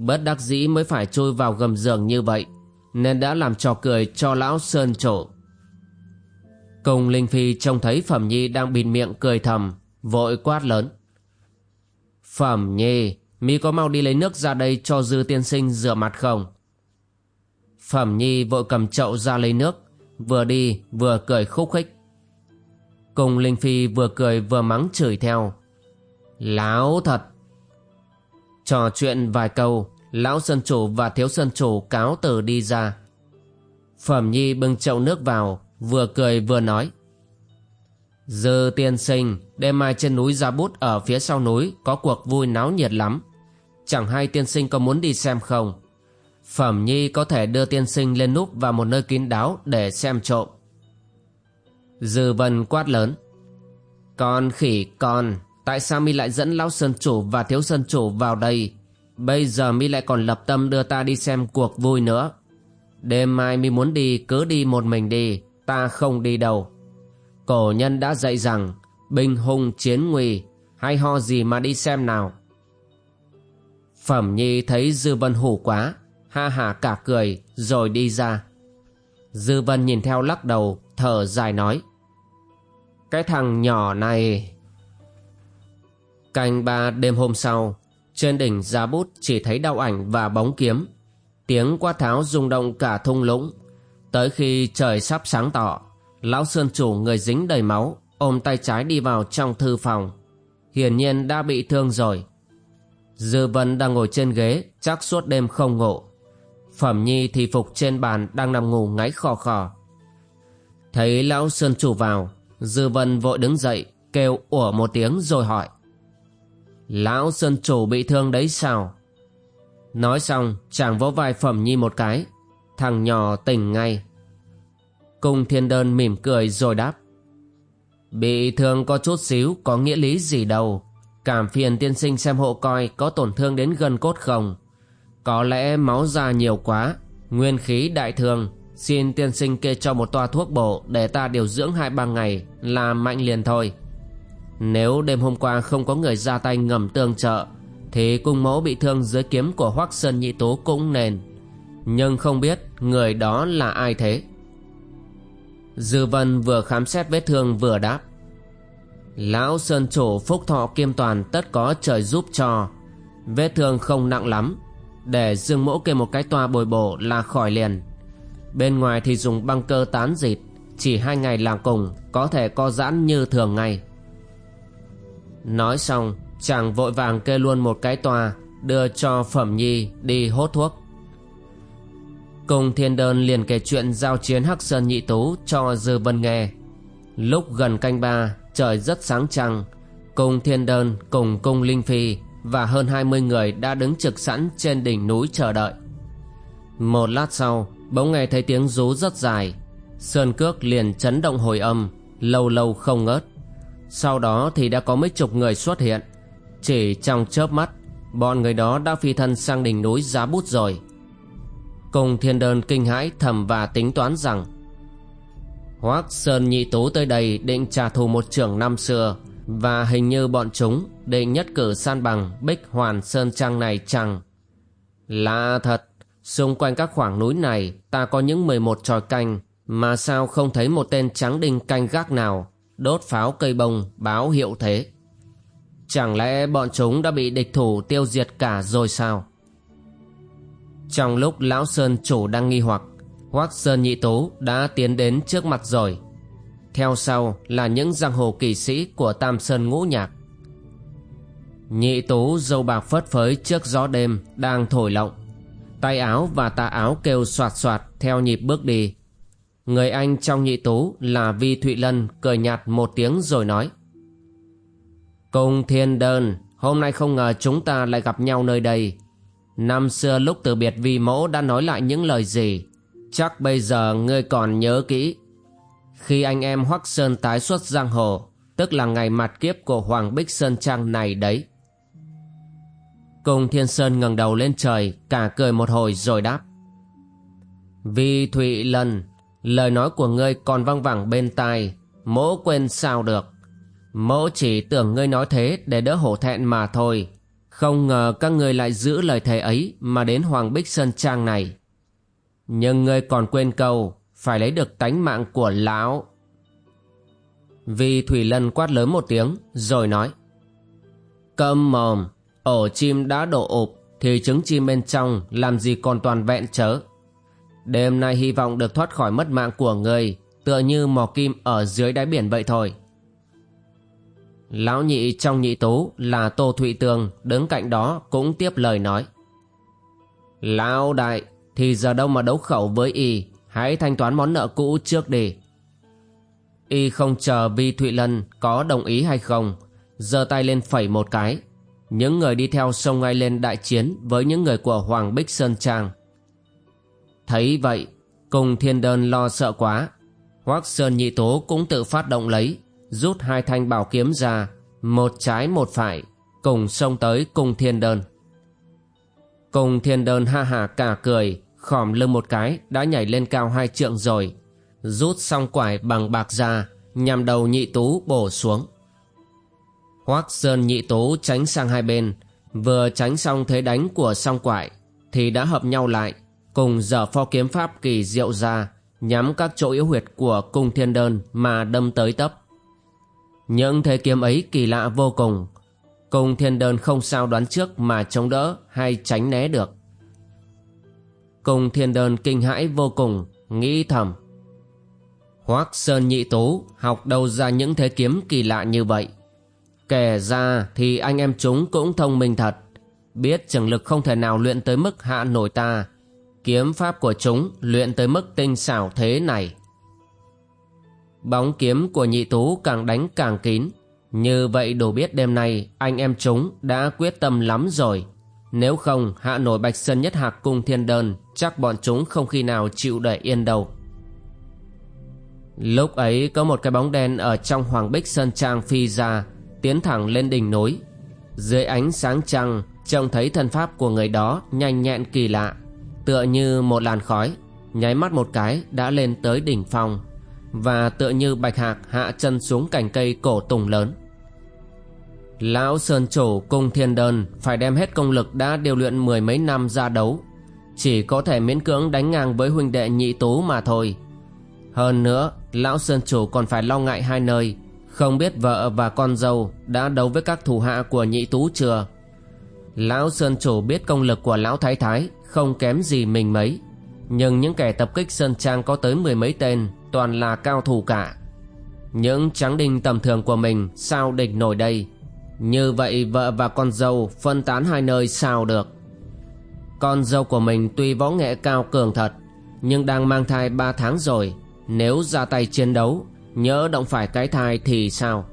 bất đắc dĩ mới phải chui vào gầm giường như vậy, nên đã làm trò cười cho lão sơn trổ cùng linh phi trông thấy phẩm nhi đang bịt miệng cười thầm, vội quát lớn. Phẩm nhi, mi có mau đi lấy nước ra đây cho dư tiên sinh rửa mặt không? Phẩm Nhi vội cầm chậu ra lấy nước, Vừa đi vừa cười khúc khích. Cùng Linh Phi vừa cười vừa mắng chửi theo. Láo thật Trò chuyện vài câu Lão Sơn Chủ và Thiếu Sơn Chủ cáo từ đi ra. Phẩm Nhi bưng chậu nước vào Vừa cười vừa nói. Dư tiên sinh Đêm mai trên núi Gia Bút Ở phía sau núi Có cuộc vui náo nhiệt lắm. Chẳng hay tiên sinh có muốn đi xem không? Phẩm Nhi có thể đưa tiên sinh lên núp vào một nơi kín đáo để xem trộm. Dư Vân quát lớn. Con khỉ con, tại sao mi lại dẫn Lão Sơn Chủ và Thiếu Sơn Chủ vào đây? Bây giờ mi lại còn lập tâm đưa ta đi xem cuộc vui nữa. Đêm mai mi muốn đi cứ đi một mình đi, ta không đi đâu. Cổ nhân đã dạy rằng, binh hùng chiến nguy, hay ho gì mà đi xem nào. Phẩm Nhi thấy Dư Vân hủ quá, ha hả cả cười rồi đi ra dư vân nhìn theo lắc đầu thở dài nói cái thằng nhỏ này canh ba đêm hôm sau trên đỉnh giá bút chỉ thấy đau ảnh và bóng kiếm. Tiếng quát tháo rung động cả thung lũng. Tới khi trời sắp sáng tỏ lão sơn chủ người dính đầy máu ôm tay trái đi vào trong thư phòng. Hiển nhiên đã bị thương rồi. Dư vân đang ngồi trên ghế chắc suốt đêm không ngủ. Phẩm Nhi thì phục trên bàn đang nằm ngủ ngáy khò khò. Thấy lão Sơn Chủ vào, Dư Vân vội đứng dậy, kêu ủa một tiếng rồi hỏi. Lão Sơn Chủ bị thương đấy sao? Nói xong chàng vỗ vai Phẩm Nhi một cái. Thằng nhỏ tỉnh ngay. Cung thiên đơn mỉm cười rồi đáp. Bị thương có chút xíu có nghĩa lý gì đâu. Cảm phiền tiên sinh xem hộ coi có tổn thương đến gần cốt không. Có lẽ máu ra nhiều quá, nguyên khí đại thương. Xin tiên sinh kê cho một toa thuốc bổ để ta điều dưỡng hai ba ngày là mạnh liền thôi. Nếu đêm hôm qua không có người ra tay ngầm tương trợ, thì cung mẫu bị thương dưới kiếm của Hoắc Sơn Nhị Tố cũng nên. Nhưng không biết người đó là ai thế. Dư Vân vừa khám xét vết thương vừa đáp. Lão Sơn Chủ phúc thọ kiêm toàn tất có trời giúp cho. Vết thương không nặng lắm. Để Dương Mỗ kê một cái toa bồi bổ là khỏi liền. Bên ngoài thì dùng băng cơ tán dịt. Chỉ hai ngày làm cùng, có thể co giãn như thường ngày. Nói xong chàng vội vàng kê luôn một cái tòa, đưa cho Phẩm Nhi đi hốt thuốc. Cùng thiên đơn liền kể chuyện giao chiến Hắc Sơn Nhị Tú cho Dư Vân nghe. Lúc gần canh ba, trời rất sáng trăng. Cùng thiên đơn, cùng cung Linh Phi và hơn 20 người đã đứng trực sẵn trên đỉnh núi chờ đợi. Một lát sau, bỗng nghe thấy tiếng rú rất dài. Sơn cước liền chấn động hồi âm, lâu lâu không ngớt. Sau đó thì đã có mấy chục người xuất hiện. Chỉ trong chớp mắt, bọn người đó đã phi thân sang đỉnh núi giá bút rồi. Cùng thiên đơn kinh hãi thầm và tính toán rằng Hoác Sơn Nhị Tú tới đây định trả thù một trưởng năm xưa và hình như bọn chúng định nhất cử san bằng Bích Hoàn Sơn Trang này chẳng. Lạ thật, xung quanh các khoảng núi này ta có những 11 tròi canh mà sao không thấy một tên trắng đinh canh gác nào đốt pháo cây bông, báo hiệu thế. Chẳng lẽ bọn chúng đã bị địch thủ tiêu diệt cả rồi sao? Trong lúc Lão Sơn chủ đang nghi hoặc, Hoác Sơn Nhị Tú đã tiến đến trước mặt rồi Theo sau là những giang hồ kỳ sĩ của Tam Sơn Ngũ Nhạc Nhị Tú dâu bạc phất phới trước gió đêm đang thổi lộng Tay áo và tà áo kêu soạt soạt theo nhịp bước đi Người anh trong nhị tú là Vi Thụy Lân cười nhạt một tiếng rồi nói. Cùng thiên đơn, Hôm nay không ngờ chúng ta lại gặp nhau nơi đây. Năm xưa lúc từ biệt Vi mẫu đã nói lại những lời gì? Chắc bây giờ ngươi còn nhớ kỹ. Khi anh em Hoắc Sơn tái xuất giang hồ, Tức là ngày mặt kiếp của Hoàng Bích Sơn Trang này đấy. Cùng Thiên Sơn ngẩng đầu lên trời, Cả cười một hồi rồi đáp. Vi Thụy Lân Lời nói của ngươi còn văng vẳng bên tai. Mỗ quên sao được? Mỗ chỉ tưởng ngươi nói thế để đỡ hổ thẹn mà thôi. Không ngờ các ngươi lại giữ lời thề ấy Mà đến Hoàng Bích Sơn Trang này. Nhưng ngươi còn quên câu, Phải lấy được tánh mạng của lão. Vì Thủy Lân quát lớn một tiếng, Rồi nói, Câm mồm, Ổ chim đã đổ ụp, Thì trứng chim bên trong Làm gì còn toàn vẹn chớ? Đêm nay hy vọng được thoát khỏi mất mạng của người, Tựa như mò kim ở dưới đáy biển vậy thôi. Lão nhị trong nhị tú là Tô Thụy Tường, Đứng cạnh đó cũng tiếp lời nói. Lão đại, Thì giờ đâu mà đấu khẩu với y? Hãy thanh toán món nợ cũ trước đi. Y không chờ Vi Thụy Lân có đồng ý hay không, giơ tay lên phẩy một cái. Những người đi theo xông ngay lên đại chiến Với những người của Hoàng Bích Sơn Trang. Thấy vậy, cùng thiên đơn lo sợ quá. Hoác Sơn Nhị Tố cũng tự phát động lấy, rút hai thanh bảo kiếm ra, một trái một phải, cùng xông tới cùng thiên đơn. Cùng thiên đơn ha hà cả cười, khòm lưng một cái đã nhảy lên cao hai trượng rồi, rút xong quải bằng bạc ra, nhằm đầu nhị tú bổ xuống. Hoác Sơn nhị tú tránh sang hai bên, vừa tránh xong thế đánh của song quải, thì đã hợp nhau lại, cùng dở pho kiếm pháp kỳ diệu ra, nhắm các chỗ yếu huyệt của cung thiên đơn mà đâm tới tấp. Những thế kiếm ấy kỳ lạ vô cùng. Cung thiên đơn không sao đoán trước mà chống đỡ hay tránh né được. Cung thiên đơn kinh hãi vô cùng, nghĩ thầm. Hoác sơn nhị tú học đâu ra những thế kiếm kỳ lạ như vậy? Kể ra thì anh em chúng cũng thông minh thật. Biết trường lực không thể nào luyện tới mức hạ nổi ta. Kiếm pháp của chúng luyện tới mức tinh xảo thế này. Bóng kiếm của nhị tú càng đánh càng kín. Như vậy đủ biết đêm nay anh em chúng đã quyết tâm lắm rồi. Nếu không, hạ nổi Bạch Sơn Nhất Hạc cung thiên đơn chắc bọn chúng không khi nào chịu để yên đâu. Lúc ấy có một cái bóng đen ở trong Hoàng Bích Sơn Trang phi ra, tiến thẳng lên đỉnh núi. Dưới ánh sáng trăng, trông thấy thân pháp của người đó nhanh nhẹn kỳ lạ tựa như một làn khói, nháy mắt một cái đã lên tới đỉnh phong, và tựa như bạch hạc hạ chân xuống cành cây cổ tùng lớn. Lão sơn chủ cùng thiên đơn phải đem hết công lực đã điều luyện mười mấy năm ra đấu, chỉ có thể miễn cưỡng đánh ngang với huynh đệ nhị tú mà thôi. Hơn nữa, lão sơn chủ còn phải lo ngại hai nơi, không biết vợ và con dâu đã đấu với các thủ hạ của nhị tú chưa. Lão sơn chủ biết công lực của lão thái thái không kém gì mình mấy. Nhưng những kẻ tập kích sơn trang có tới mười mấy tên, toàn là cao thủ cả. Những tráng đinh tầm thường của mình sao địch nổi đây? Như vậy vợ và con dâu phân tán hai nơi sao được? Con dâu của mình tuy võ nghệ cao cường thật, nhưng đang mang thai ba tháng rồi. Nếu ra tay chiến đấu nhỡ động phải cái thai thì sao?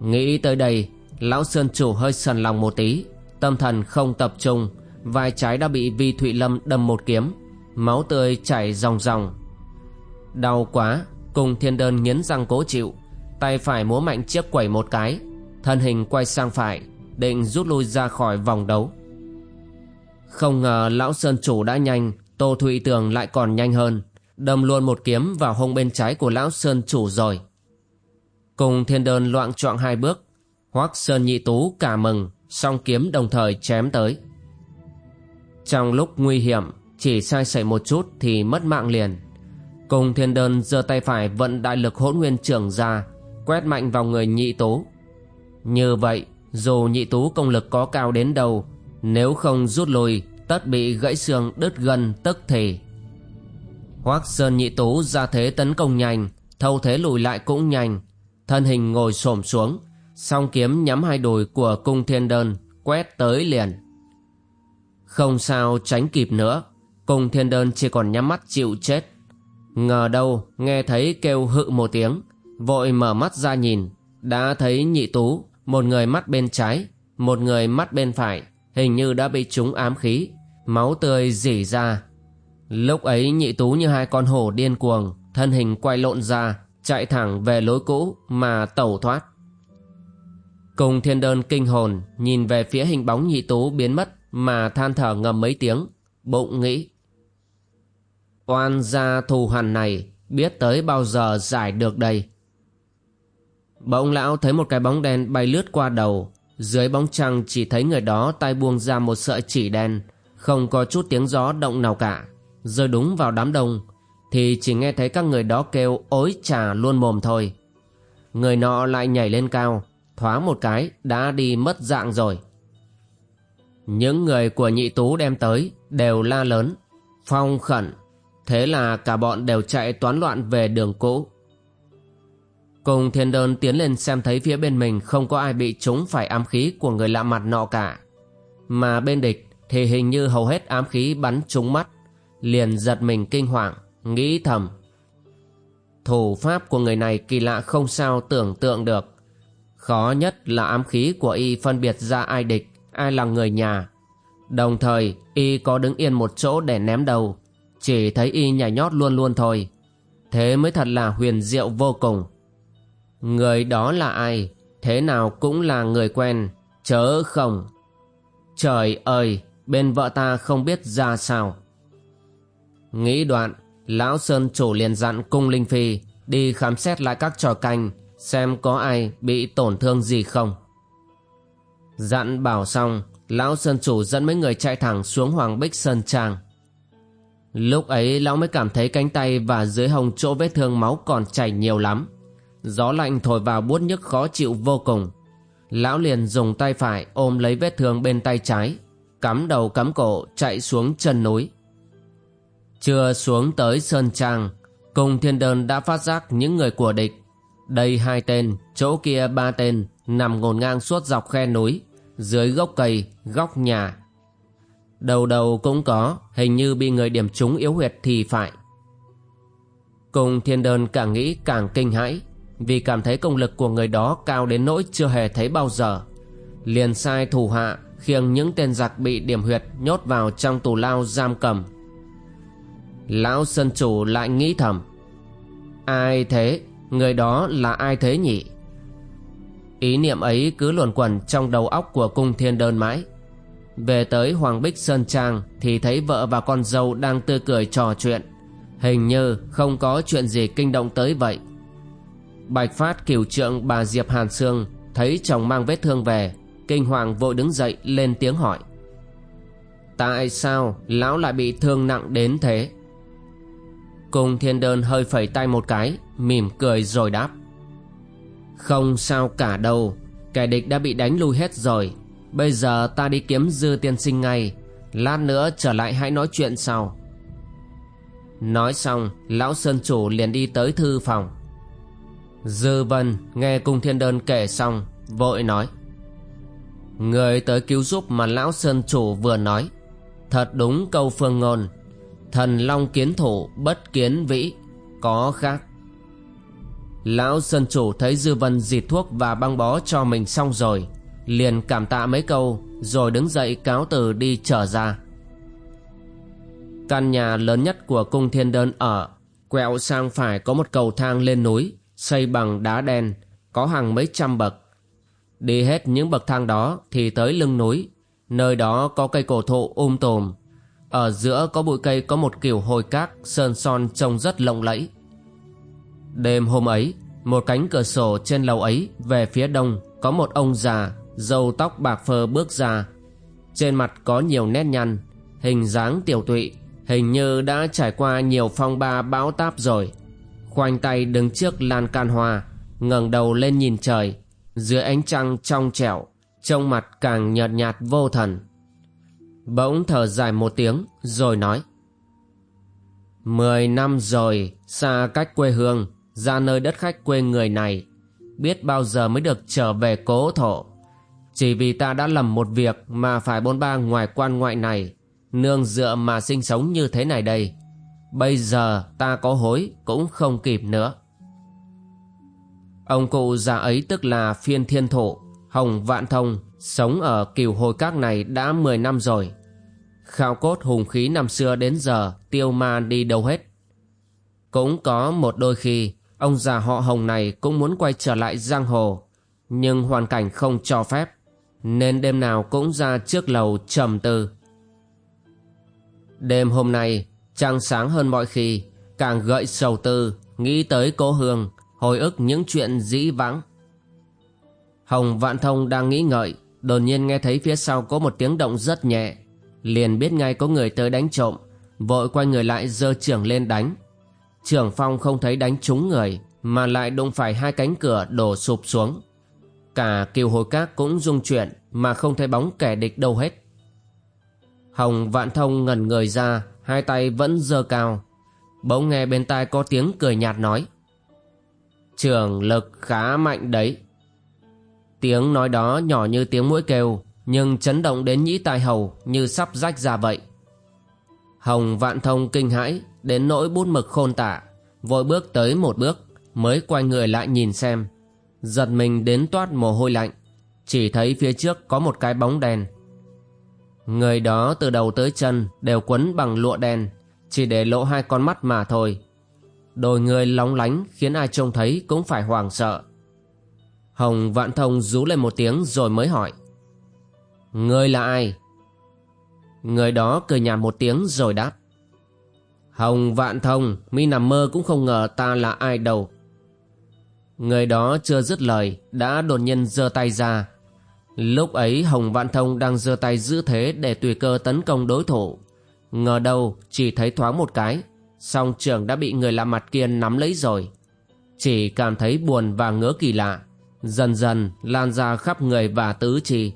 Nghĩ tới đây, lão sơn chủ hơi sần lòng một tí, tâm thần không tập trung vai trái đã bị vi thụy lâm đâm một kiếm. Máu tươi chảy ròng ròng. Đau quá, cùng thiên đơn nghiến răng cố chịu. Tay phải múa mạnh chiếc quẩy một cái. Thân hình quay sang phải, định rút lui ra khỏi vòng đấu. Không ngờ lão sơn chủ đã nhanh, tô thụy tường lại còn nhanh hơn. Đâm luôn một kiếm vào hông bên trái của lão sơn chủ rồi. Cùng thiên đơn loạn choạng hai bước hoắc sơn nhị tú cả mừng, song kiếm đồng thời chém tới trong lúc nguy hiểm, chỉ sai sẩy một chút thì mất mạng liền. Cùng thiên đơn giơ tay phải vận đại lực hỗn nguyên trưởng ra, quét mạnh vào người nhị tú. Như vậy, dù nhị tú công lực có cao đến đâu, nếu không rút lui, tất bị gãy xương đứt gân tức thì. Hoác sơn nhị tú ra thế tấn công nhanh, thâu thế lùi lại cũng nhanh. Thân hình ngồi xổm xuống, song kiếm nhắm hai đùi của cung thiên đơn, quét tới liền không sao tránh kịp nữa. Cung thiên đơn chỉ còn nhắm mắt chịu chết. Ngờ đâu, nghe thấy kêu hự một tiếng, vội mở mắt ra nhìn. Đã thấy nhị tú, một người mắt bên trái, một người mắt bên phải, hình như đã bị trúng ám khí. Máu tươi rỉ ra. Lúc ấy nhị tú như hai con hổ điên cuồng, thân hình quay lộn ra, chạy thẳng về lối cũ mà tẩu thoát. Cùng thiên đơn kinh hồn nhìn về phía hình bóng nhị tú biến mất mà than thở ngầm mấy tiếng, bụng nghĩ, oan gia thù hằn này biết tới bao giờ giải được đây? Bỗng lão thấy một cái bóng đen bay lướt qua đầu. Dưới bóng trăng chỉ thấy người đó tay buông ra một sợi chỉ đen, không có chút tiếng gió động nào cả. Rơi đúng vào đám đông, thì chỉ nghe thấy các người đó kêu ối trà luôn mồm thôi. Người nọ lại nhảy lên cao, thoáng một cái đã đi mất dạng rồi những người của nhị tú đem tới đều la lớn, phong khẩn. Thế là cả bọn đều chạy toán loạn về đường cũ. Cùng thiên đơn tiến lên xem thấy phía bên mình không có ai bị trúng phải ám khí của người lạ mặt nọ cả. Mà bên địch thì hình như hầu hết ám khí bắn trúng mắt, liền giật mình kinh hoàng, nghĩ thầm. Thủ pháp của người này kỳ lạ không sao tưởng tượng được. Khó nhất là ám khí của y phân biệt ra ai địch ai là người nhà. Đồng thời, y có đứng yên một chỗ để ném đầu. Chỉ thấy y nhảy nhót luôn luôn thôi. Thế mới thật là huyền diệu vô cùng. Người đó là ai? Thế nào cũng là người quen. Chớ không trời ơi, bên vợ ta không biết ra sao. Nghĩ đoạn, lão sơn chủ liền dặn cung linh phi đi khám xét lại các trò canh, xem có ai bị tổn thương gì không dặn bảo xong, lão sơn chủ dẫn mấy người chạy thẳng xuống hoàng bích sơn trang. Lúc ấy, lão mới cảm thấy cánh tay và dưới hông chỗ vết thương máu còn chảy nhiều lắm. Gió lạnh thổi vào buốt nhức khó chịu vô cùng. Lão liền dùng tay phải ôm lấy vết thương bên tay trái, cắm đầu cắm cổ chạy xuống chân núi. Chưa xuống tới sơn trang, cùng thiên đơn đã phát giác những người của địch. Đây hai tên, chỗ kia ba tên nằm ngổn ngang suốt dọc khe núi, dưới gốc cây, góc nhà. Đầu đầu cũng có, hình như bị người điểm trúng yếu huyệt thì phải. Cùng thiên đơn càng nghĩ càng kinh hãi, vì cảm thấy công lực của người đó cao đến nỗi chưa hề thấy bao giờ. Liền sai thủ hạ, khiêng những tên giặc bị điểm huyệt nhốt vào trong tù lao giam cầm. Lão sơn chủ lại nghĩ thầm, ai thế? Người đó là ai thế nhỉ? Ý niệm ấy cứ luồn quẩn trong đầu óc của cung thiên đơn mãi. Về tới hoàng bích sơn trang thì thấy vợ và con dâu đang tươi cười trò chuyện. Hình như không có chuyện gì kinh động tới vậy. Bạch phát cửu trượng, bà diệp hàn sương, thấy chồng mang vết thương về, kinh hoàng vội đứng dậy lên tiếng hỏi. Tại sao lão lại bị thương nặng đến thế? Cung thiên đơn hơi phẩy tay một cái, mỉm cười rồi đáp không sao cả đâu. Kẻ địch đã bị đánh lui hết rồi. Bây giờ ta đi kiếm dư tiên sinh ngay. Lát nữa trở lại hãy nói chuyện sau. Nói xong, lão sơn chủ liền đi tới thư phòng. Dư vân nghe cung thiên đơn kể xong, vội nói. Người tới cứu giúp mà lão sơn chủ vừa nói. Thật đúng câu phương ngôn. Thần long kiến thủ, bất kiến vĩ, có khác lão sơn chủ thấy dư vân dịt thuốc và băng bó cho mình xong rồi, liền cảm tạ mấy câu, rồi đứng dậy cáo từ đi trở ra. Căn nhà lớn nhất của cung thiên đơn ở quẹo sang phải có một cầu thang lên núi, xây bằng đá đen, có hàng mấy trăm bậc. Đi hết những bậc thang đó thì tới lưng núi, nơi đó có cây cổ thụ um tùm. Ở giữa có bụi cây có một kiểu hồi cát, sơn son trông rất lộng lẫy đêm hôm ấy, một cánh cửa sổ trên lầu ấy, về phía đông, có một ông già, râu tóc bạc phơ bước ra. Trên mặt có nhiều nét nhăn, hình dáng tiểu tụy, hình như đã trải qua nhiều phong ba bão táp rồi. Khoanh tay đứng trước lan can hoa, ngẩng đầu lên nhìn trời, dưới ánh trăng trong trẻo, trông mặt càng nhợt nhạt vô thần. Bỗng thở dài một tiếng, rồi nói, mười năm rồi, xa cách quê hương ra nơi đất khách quê người này, biết bao giờ mới được trở về cố thổ. Chỉ vì ta đã lầm một việc mà phải bôn ba ngoài quan ngoại này, nương dựa mà sinh sống như thế này đây. Bây giờ ta có hối cũng không kịp nữa. Ông cụ già ấy tức là phiên thiên thụ, hồng vạn thông, sống ở kiều hồi các này đã 10 năm rồi. Khao cốt hùng khí năm xưa đến giờ, tiêu ma đi đâu hết. Cũng có một đôi khi ông già họ hồng này cũng muốn quay trở lại giang hồ, nhưng hoàn cảnh không cho phép, nên đêm nào cũng ra trước lầu trầm tư. Đêm hôm nay, trăng sáng hơn mọi khi, càng gợi sầu tư, nghĩ tới cố hương, hồi ức những chuyện dĩ vãng. Hồng vạn thông đang nghĩ ngợi, đột nhiên nghe thấy phía sau có một tiếng động rất nhẹ, liền biết ngay có người tới đánh trộm, vội quay người lại giơ trưởng lên đánh trưởng phong không thấy đánh trúng người, mà lại đụng phải hai cánh cửa đổ sụp xuống. Cả kiều hồi các cũng rung chuyển mà không thấy bóng kẻ địch đâu hết. Hồng vạn thông ngẩn người ra, hai tay vẫn giơ cao. Bỗng nghe bên tai có tiếng cười nhạt nói. Trường lực khá mạnh đấy. Tiếng nói đó nhỏ như tiếng mũi kêu, nhưng chấn động đến nhĩ tai hầu như sắp rách ra vậy. Hồng vạn thông kinh hãi đến nỗi bút mực khôn tả, vội bước tới một bước, mới quay người lại nhìn xem giật mình đến toát mồ hôi lạnh, chỉ thấy phía trước có một cái bóng đen người đó từ đầu tới chân đều quấn bằng lụa đen chỉ để lộ hai con mắt mà thôi đôi người lóng lánh khiến ai trông thấy cũng phải hoảng sợ hồng vạn thông rú lên một tiếng rồi mới hỏi, Ngươi là ai? Người đó cười nhạt một tiếng rồi đáp. Hồng vạn thông, mi nằm mơ cũng không ngờ ta là ai đâu. Người đó chưa dứt lời, đã đột nhiên giơ tay ra. Lúc ấy Hồng Vạn Thông đang giơ tay giữ thế để tùy cơ tấn công đối thủ. Ngờ đâu chỉ thấy thoáng một cái, song trường đã bị người lạ mặt kia nắm lấy rồi. Chỉ cảm thấy buồn và ngỡ kỳ lạ, dần dần lan ra khắp người và tứ chi.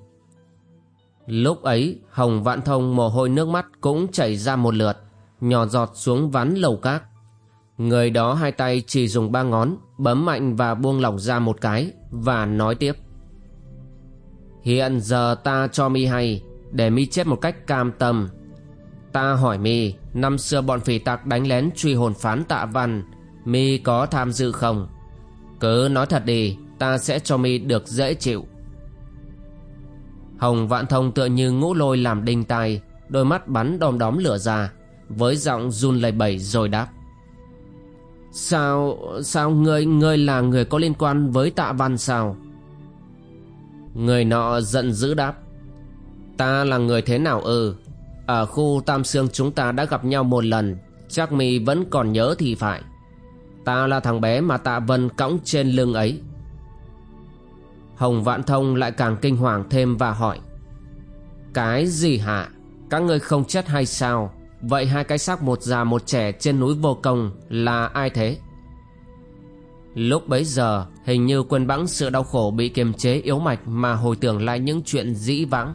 Lúc ấy Hồng Vạn Thông mồ hôi nước mắt cũng chảy ra một lượt Nhỏ giọt xuống ván lầu cát Người đó hai tay chỉ dùng ba ngón, Bấm mạnh và buông lỏng ra một cái Và nói tiếp. Hiện giờ ta cho mi hay, Để mi chết một cách cam tâm. Ta hỏi mi, Năm xưa bọn phỉ tặc đánh lén truy hồn phán tạ văn, Mi có tham dự không? Cứ nói thật đi, Ta sẽ cho mi được dễ chịu. Hồng Vạn Thông tựa như ngũ lôi làm đinh tai, Đôi mắt bắn đom đóm lửa ra. Với giọng run lẩy bẩy rồi đáp. Sao Sao ngươi Ngươi là người có liên quan với tạ văn sao? Người nọ giận dữ đáp. Ta là người thế nào ư? Ở khu Tam Sương chúng ta đã gặp nhau một lần, Chắc mi vẫn còn nhớ thì phải. Ta là thằng bé mà tạ vân cõng trên lưng ấy. Hồng Vạn Thông lại càng kinh hoàng thêm và hỏi. Cái gì hả? Các ngươi không chết hay sao? Vậy hai cái xác một già một trẻ trên núi vô công là ai thế Lúc bấy giờ hình như quên bẵng sự đau khổ bị kiềm chế yếu mạch mà hồi tưởng lại những chuyện dĩ vãng.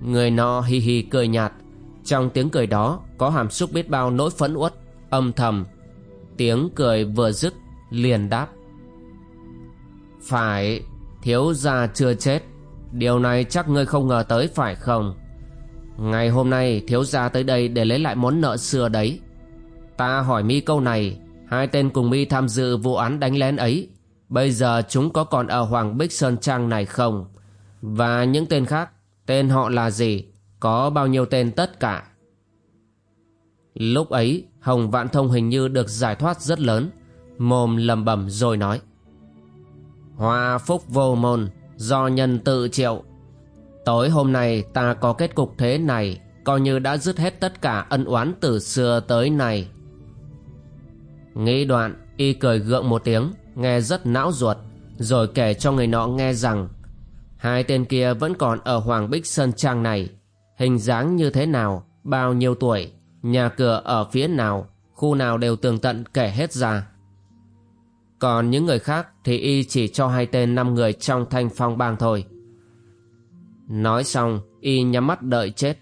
Người nọ hi hi cười nhạt, trong tiếng cười đó có hàm xúc biết bao nỗi phẫn uất, âm thầm. Tiếng cười vừa dứt, liền đáp. Phải, thiếu gia chưa chết, điều này chắc ngươi không ngờ tới phải không? Ngày hôm nay, thiếu gia tới đây để lấy lại món nợ xưa đấy. Ta hỏi mi câu này, Hai tên cùng mi tham dự vụ án đánh lén ấy, Bây giờ chúng có còn ở Hoàng Bích Sơn Trang này không? Và những tên khác, Tên họ là gì? Có bao nhiêu tên tất cả? Lúc ấy, Hồng Vạn Thông hình như được giải thoát rất lớn, Mồm lầm bẩm rồi nói Hoa phúc vô môn, Do nhân tự triệu. Tối hôm nay ta có kết cục thế này, Coi như đã dứt hết tất cả ân oán từ xưa tới nay. Nghĩ đoạn, y cười gượng một tiếng, Nghe rất não ruột, Rồi kể cho người nọ nghe rằng, Hai tên kia vẫn còn ở Hoàng Bích Sơn Trang này. Hình dáng như thế nào, Bao nhiêu tuổi, Nhà cửa ở phía nào, Khu nào đều tường tận kể hết ra. Còn những người khác Thì y chỉ cho hai tên năm người Trong thanh phong bang thôi. Nói xong Y nhắm mắt đợi chết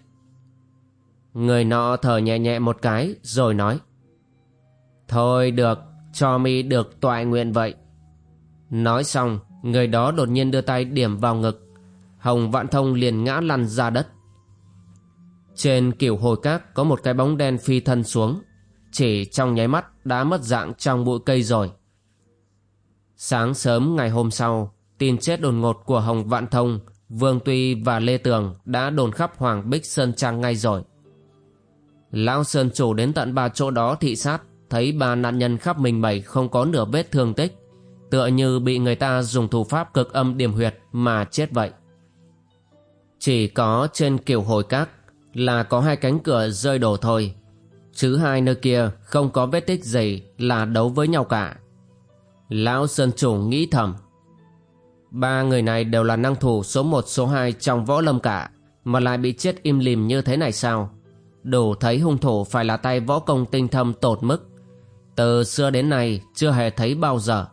Người nọ thở nhẹ nhẹ một cái Rồi nói Thôi được, cho mi được toại nguyện vậy. Nói xong, người đó đột nhiên đưa tay điểm vào ngực. Hồng Vạn Thông liền ngã lăn ra đất. Trên kiểu hồi cát có một cái bóng đen phi thân xuống. Chỉ trong nháy mắt đã mất dạng trong bụi cây rồi. Sáng sớm ngày hôm sau, tin chết đồn ngột của Hồng Vạn Thông, Vương Tuy và Lê Tường đã đồn khắp Hoàng Bích Sơn Trang ngay rồi. Lão Sơn Chủ đến tận ba chỗ đó thị sát, thấy ba nạn nhân khắp mình mẩy không có nửa vết thương tích, tựa như bị người ta dùng thủ pháp cực âm điểm huyệt mà chết vậy. Chỉ có trên kiểu hồi các là có hai cánh cửa rơi đổ thôi, chứ hai nơi kia không có vết tích gì là đấu với nhau cả. Lão sơn chủ nghĩ thầm ba người này đều là năng thủ số một, số hai trong võ lâm cả, mà lại bị chết im lìm như thế này sao đủ thấy hung thủ phải là tay võ công tinh thâm tột mức từ xưa đến nay, chưa hề thấy bao giờ.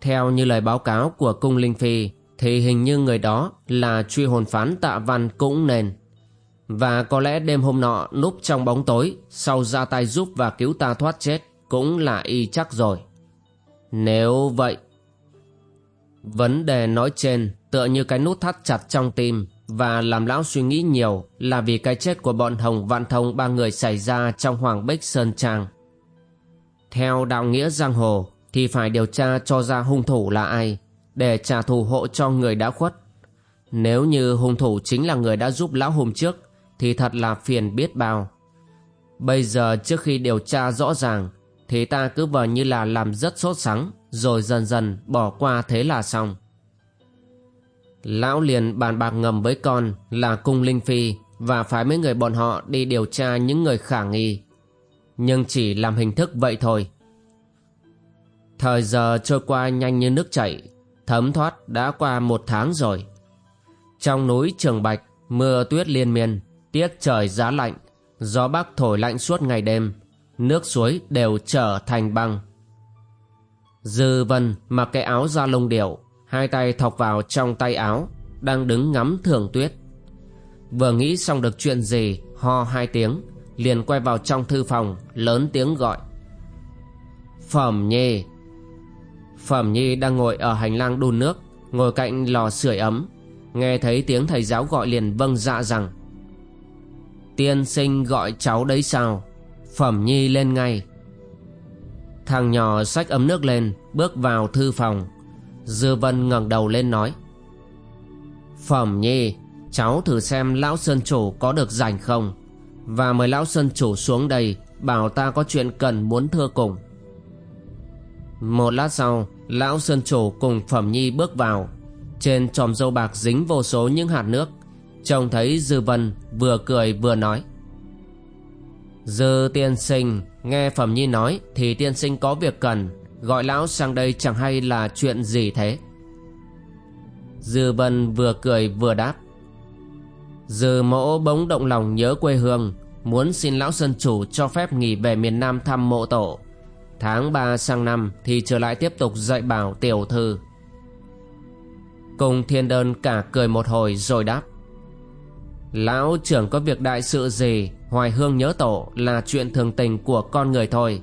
Theo như lời báo cáo của cung Linh Phi, thì hình như người đó là truy hồn phán tạ văn cũng nên. Và có lẽ đêm hôm nọ, núp trong bóng tối, sau ra tay giúp và cứu ta thoát chết, cũng là y chắc rồi. Nếu vậy... Vấn đề nói trên tựa như cái nút thắt chặt trong tim và làm lão suy nghĩ nhiều là vì cái chết của bọn Hồng Vạn Thông ba người xảy ra trong Hoàng Bích Sơn Trang. Theo đạo nghĩa giang hồ thì phải điều tra cho ra hung thủ là ai để trả thù hộ cho người đã khuất. Nếu như hung thủ chính là người đã giúp lão hôm trước thì thật là phiền biết bao. Bây giờ trước khi điều tra rõ ràng thì ta cứ vờ như là làm rất sốt sắng rồi dần dần bỏ qua thế là xong. Lão liền bàn bạc ngầm với con là cung linh phi và phái mấy người bọn họ đi điều tra những người khả nghi nhưng chỉ làm hình thức vậy thôi. Thời giờ trôi qua nhanh như nước chảy, thấm thoát đã qua một tháng rồi. Trong núi Trường Bạch, mưa tuyết liên miên, tiết trời giá lạnh, gió bắc thổi lạnh suốt ngày đêm, nước suối đều trở thành băng. Dư Vân mặc cái áo da lông điểu, hai tay thọc vào trong tay áo, đang đứng ngắm thường tuyết. Vừa nghĩ xong được chuyện gì, ho hai tiếng, liền quay vào trong thư phòng lớn tiếng gọi. Phẩm nhi. Phẩm nhi đang ngồi ở hành lang đun nước ngồi cạnh lò sưởi ấm. Nghe thấy tiếng thầy giáo gọi liền vâng dạ rằng tiên sinh gọi cháu đấy sao? Phẩm nhi lên ngay thằng nhỏ xách ấm nước lên, bước vào thư phòng. Dư Vân ngẩng đầu lên nói, Phẩm nhi, Cháu thử xem lão sơn chủ có được rảnh không? Và mời lão sơn chủ xuống đây, Bảo ta có chuyện cần muốn thưa cùng. Một lát sau, Lão sơn chủ cùng Phẩm nhi bước vào. Trên tròm dâu bạc dính vô số những hạt nước, Trông thấy Dư Vân vừa cười vừa nói, Dư tiên sinh Nghe Phẩm Nhi nói Thì tiên sinh có việc cần, Gọi lão sang đây chẳng hay là chuyện gì thế? Dư Vân vừa cười vừa đáp. Dư mỗ bỗng động lòng nhớ quê hương, Muốn xin lão sơn chủ cho phép nghỉ về miền Nam thăm mộ tổ. Tháng 3 sang năm thì trở lại tiếp tục dạy bảo tiểu thư. Cùng thiên đơn cả cười một hồi rồi đáp. Lão trưởng có việc đại sự gì, Hoài hương nhớ tổ là chuyện thường tình của con người thôi.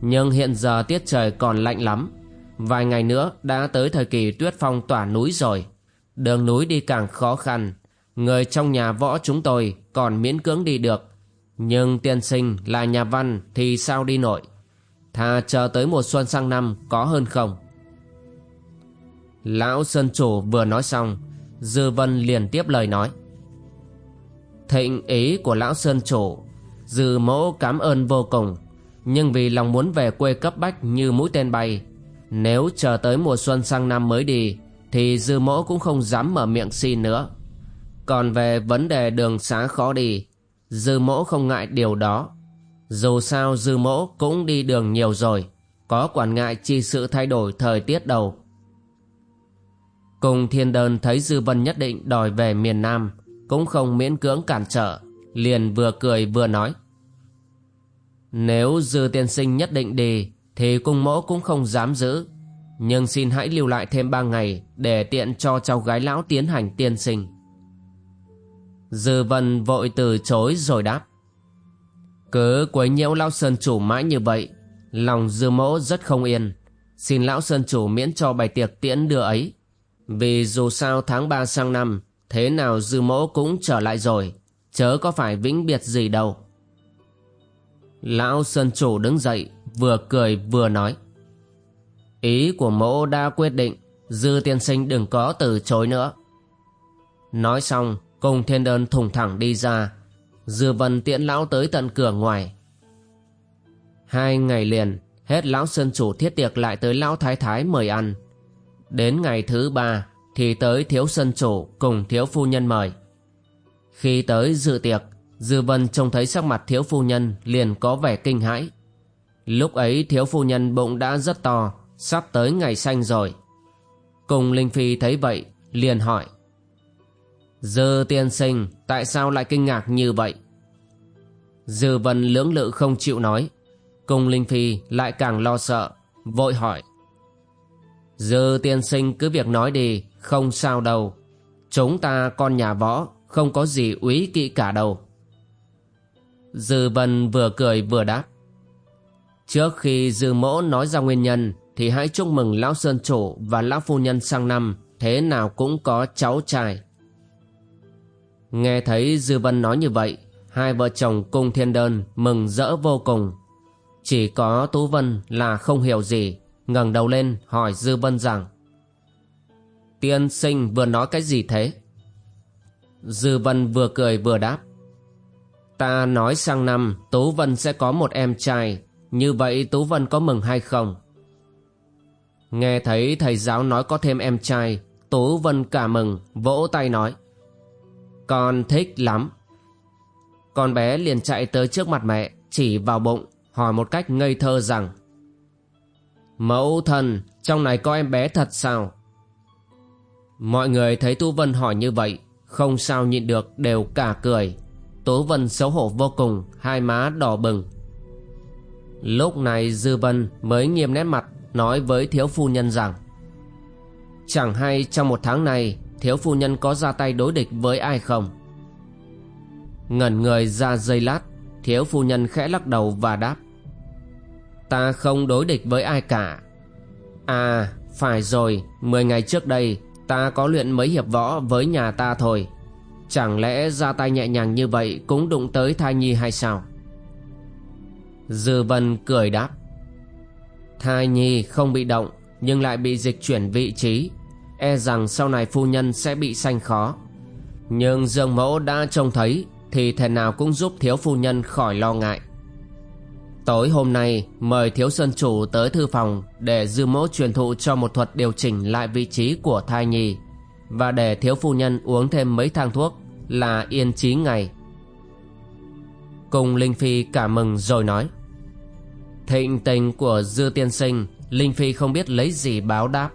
Nhưng hiện giờ tiết trời còn lạnh lắm. Vài ngày nữa đã tới thời kỳ tuyết phong tỏa núi rồi. Đường núi đi càng khó khăn. Người trong nhà võ chúng tôi còn miễn cưỡng đi được. Nhưng tiên sinh là nhà văn thì sao đi nổi Thà chờ tới mùa xuân sang năm có hơn không? Lão Sơn Chủ vừa nói xong, Dư Vân liền tiếp lời nói. Thịnh ý của lão Sơn Chủ. Dư mẫu cảm ơn vô cùng, Nhưng vì lòng muốn về quê cấp bách như mũi tên bay, Nếu chờ tới mùa xuân sang năm mới đi, Thì dư mẫu cũng không dám mở miệng xin nữa. Còn về vấn đề đường xá khó đi, Dư mẫu không ngại điều đó. Dù sao dư mẫu cũng đi đường nhiều rồi, Có quản ngại chi sự thay đổi thời tiết đâu. Cùng thiên đơn thấy dư vân nhất định đòi về miền Nam cũng không miễn cưỡng cản trở, liền vừa cười vừa nói. Nếu dư tiên sinh nhất định đi, thì cung mẫu cũng không dám giữ. Nhưng xin hãy lưu lại thêm ba ngày để tiện cho cháu gái lão tiến hành tiên sinh. Dư vân vội từ chối rồi đáp. Cứ quấy nhiễu lão sơn chủ mãi như vậy, lòng dư mẫu rất không yên. Xin lão sơn chủ miễn cho bài tiệc tiễn đưa ấy. Vì dù sao tháng 3 sang năm Thế nào dư mẫu cũng trở lại rồi. Chớ có phải vĩnh biệt gì đâu. Lão Sơn Chủ đứng dậy, Vừa cười vừa nói. Ý của mẫu đã quyết định, Dư tiên sinh đừng có từ chối nữa. Nói xong, Cùng thiên đơn thùng thẳng đi ra. Dư vân tiễn lão tới tận cửa ngoài. Hai ngày liền, Hết lão Sơn Chủ thiết tiệc lại tới lão Thái Thái mời ăn. Đến ngày thứ ba thì tới thiếu sân chủ cùng thiếu phu nhân mời. Khi tới dự tiệc, Dư Vân trông thấy sắc mặt thiếu phu nhân liền có vẻ kinh hãi. Lúc ấy thiếu phu nhân bụng đã rất to, sắp tới ngày xanh rồi. Cùng Linh Phi thấy vậy, liền hỏi. Dư tiên sinh, tại sao lại kinh ngạc như vậy? Dư Vân lưỡng lự không chịu nói. Cùng Linh Phi lại càng lo sợ, vội hỏi. Dư tiên sinh cứ việc nói đi, không sao đâu. Chúng ta con nhà võ, không có gì úy kỵ cả đâu. Dư Vân vừa cười vừa đáp. Trước khi Dư Mỗ nói ra nguyên nhân, thì hãy chúc mừng Lão Sơn Chủ và Lão Phu Nhân sang năm, thế nào cũng có cháu trai. Nghe thấy Dư Vân nói như vậy, hai vợ chồng cung thiên đơn mừng rỡ vô cùng. Chỉ có Tú Vân là không hiểu gì, ngẩng đầu lên hỏi Dư Vân rằng Tiên sinh vừa nói cái gì thế? Dư Vân vừa cười vừa đáp. Ta nói sang năm Tú Vân sẽ có một em trai, như vậy Tú Vân có mừng hay không? Nghe thấy thầy giáo nói có thêm em trai, Tú Vân cả mừng, vỗ tay nói. Con thích lắm. Con bé liền chạy tới trước mặt mẹ, chỉ vào bụng, hỏi một cách ngây thơ rằng Mẫu thần trong này có em bé thật sao? Mọi người thấy Tú Vân hỏi như vậy, Không sao nhịn được đều cả cười. Tú Vân xấu hổ vô cùng, Hai má đỏ bừng. Lúc này Dư Vân mới nghiêm nét mặt, Nói với thiếu phu nhân rằng, Chẳng hay trong một tháng này, Thiếu phu nhân có ra tay đối địch với ai không? Ngẩn người ra giây lát, Thiếu phu nhân khẽ lắc đầu và đáp Ta không đối địch với ai cả. À phải rồi, Mười ngày trước đây, Ta có luyện mấy hiệp võ với nhà ta thôi. Chẳng lẽ ra tay nhẹ nhàng như vậy Cũng đụng tới thai nhi hay sao? Dư vân cười đáp. Thai nhi không bị động, nhưng lại bị dịch chuyển vị trí. E rằng sau này phu nhân sẽ bị sanh khó. Nhưng dương mẫu đã trông thấy, thì thể nào cũng giúp thiếu phu nhân khỏi lo ngại tối hôm nay, mời thiếu sơn chủ tới thư phòng để dư mẫu truyền thụ cho một thuật điều chỉnh lại vị trí của thai nhi. Và để thiếu phu nhân uống thêm mấy thang thuốc là yên trí ngày. Cùng linh phi cảm mừng rồi nói, thịnh tình của dư tiên sinh, linh phi không biết lấy gì báo đáp.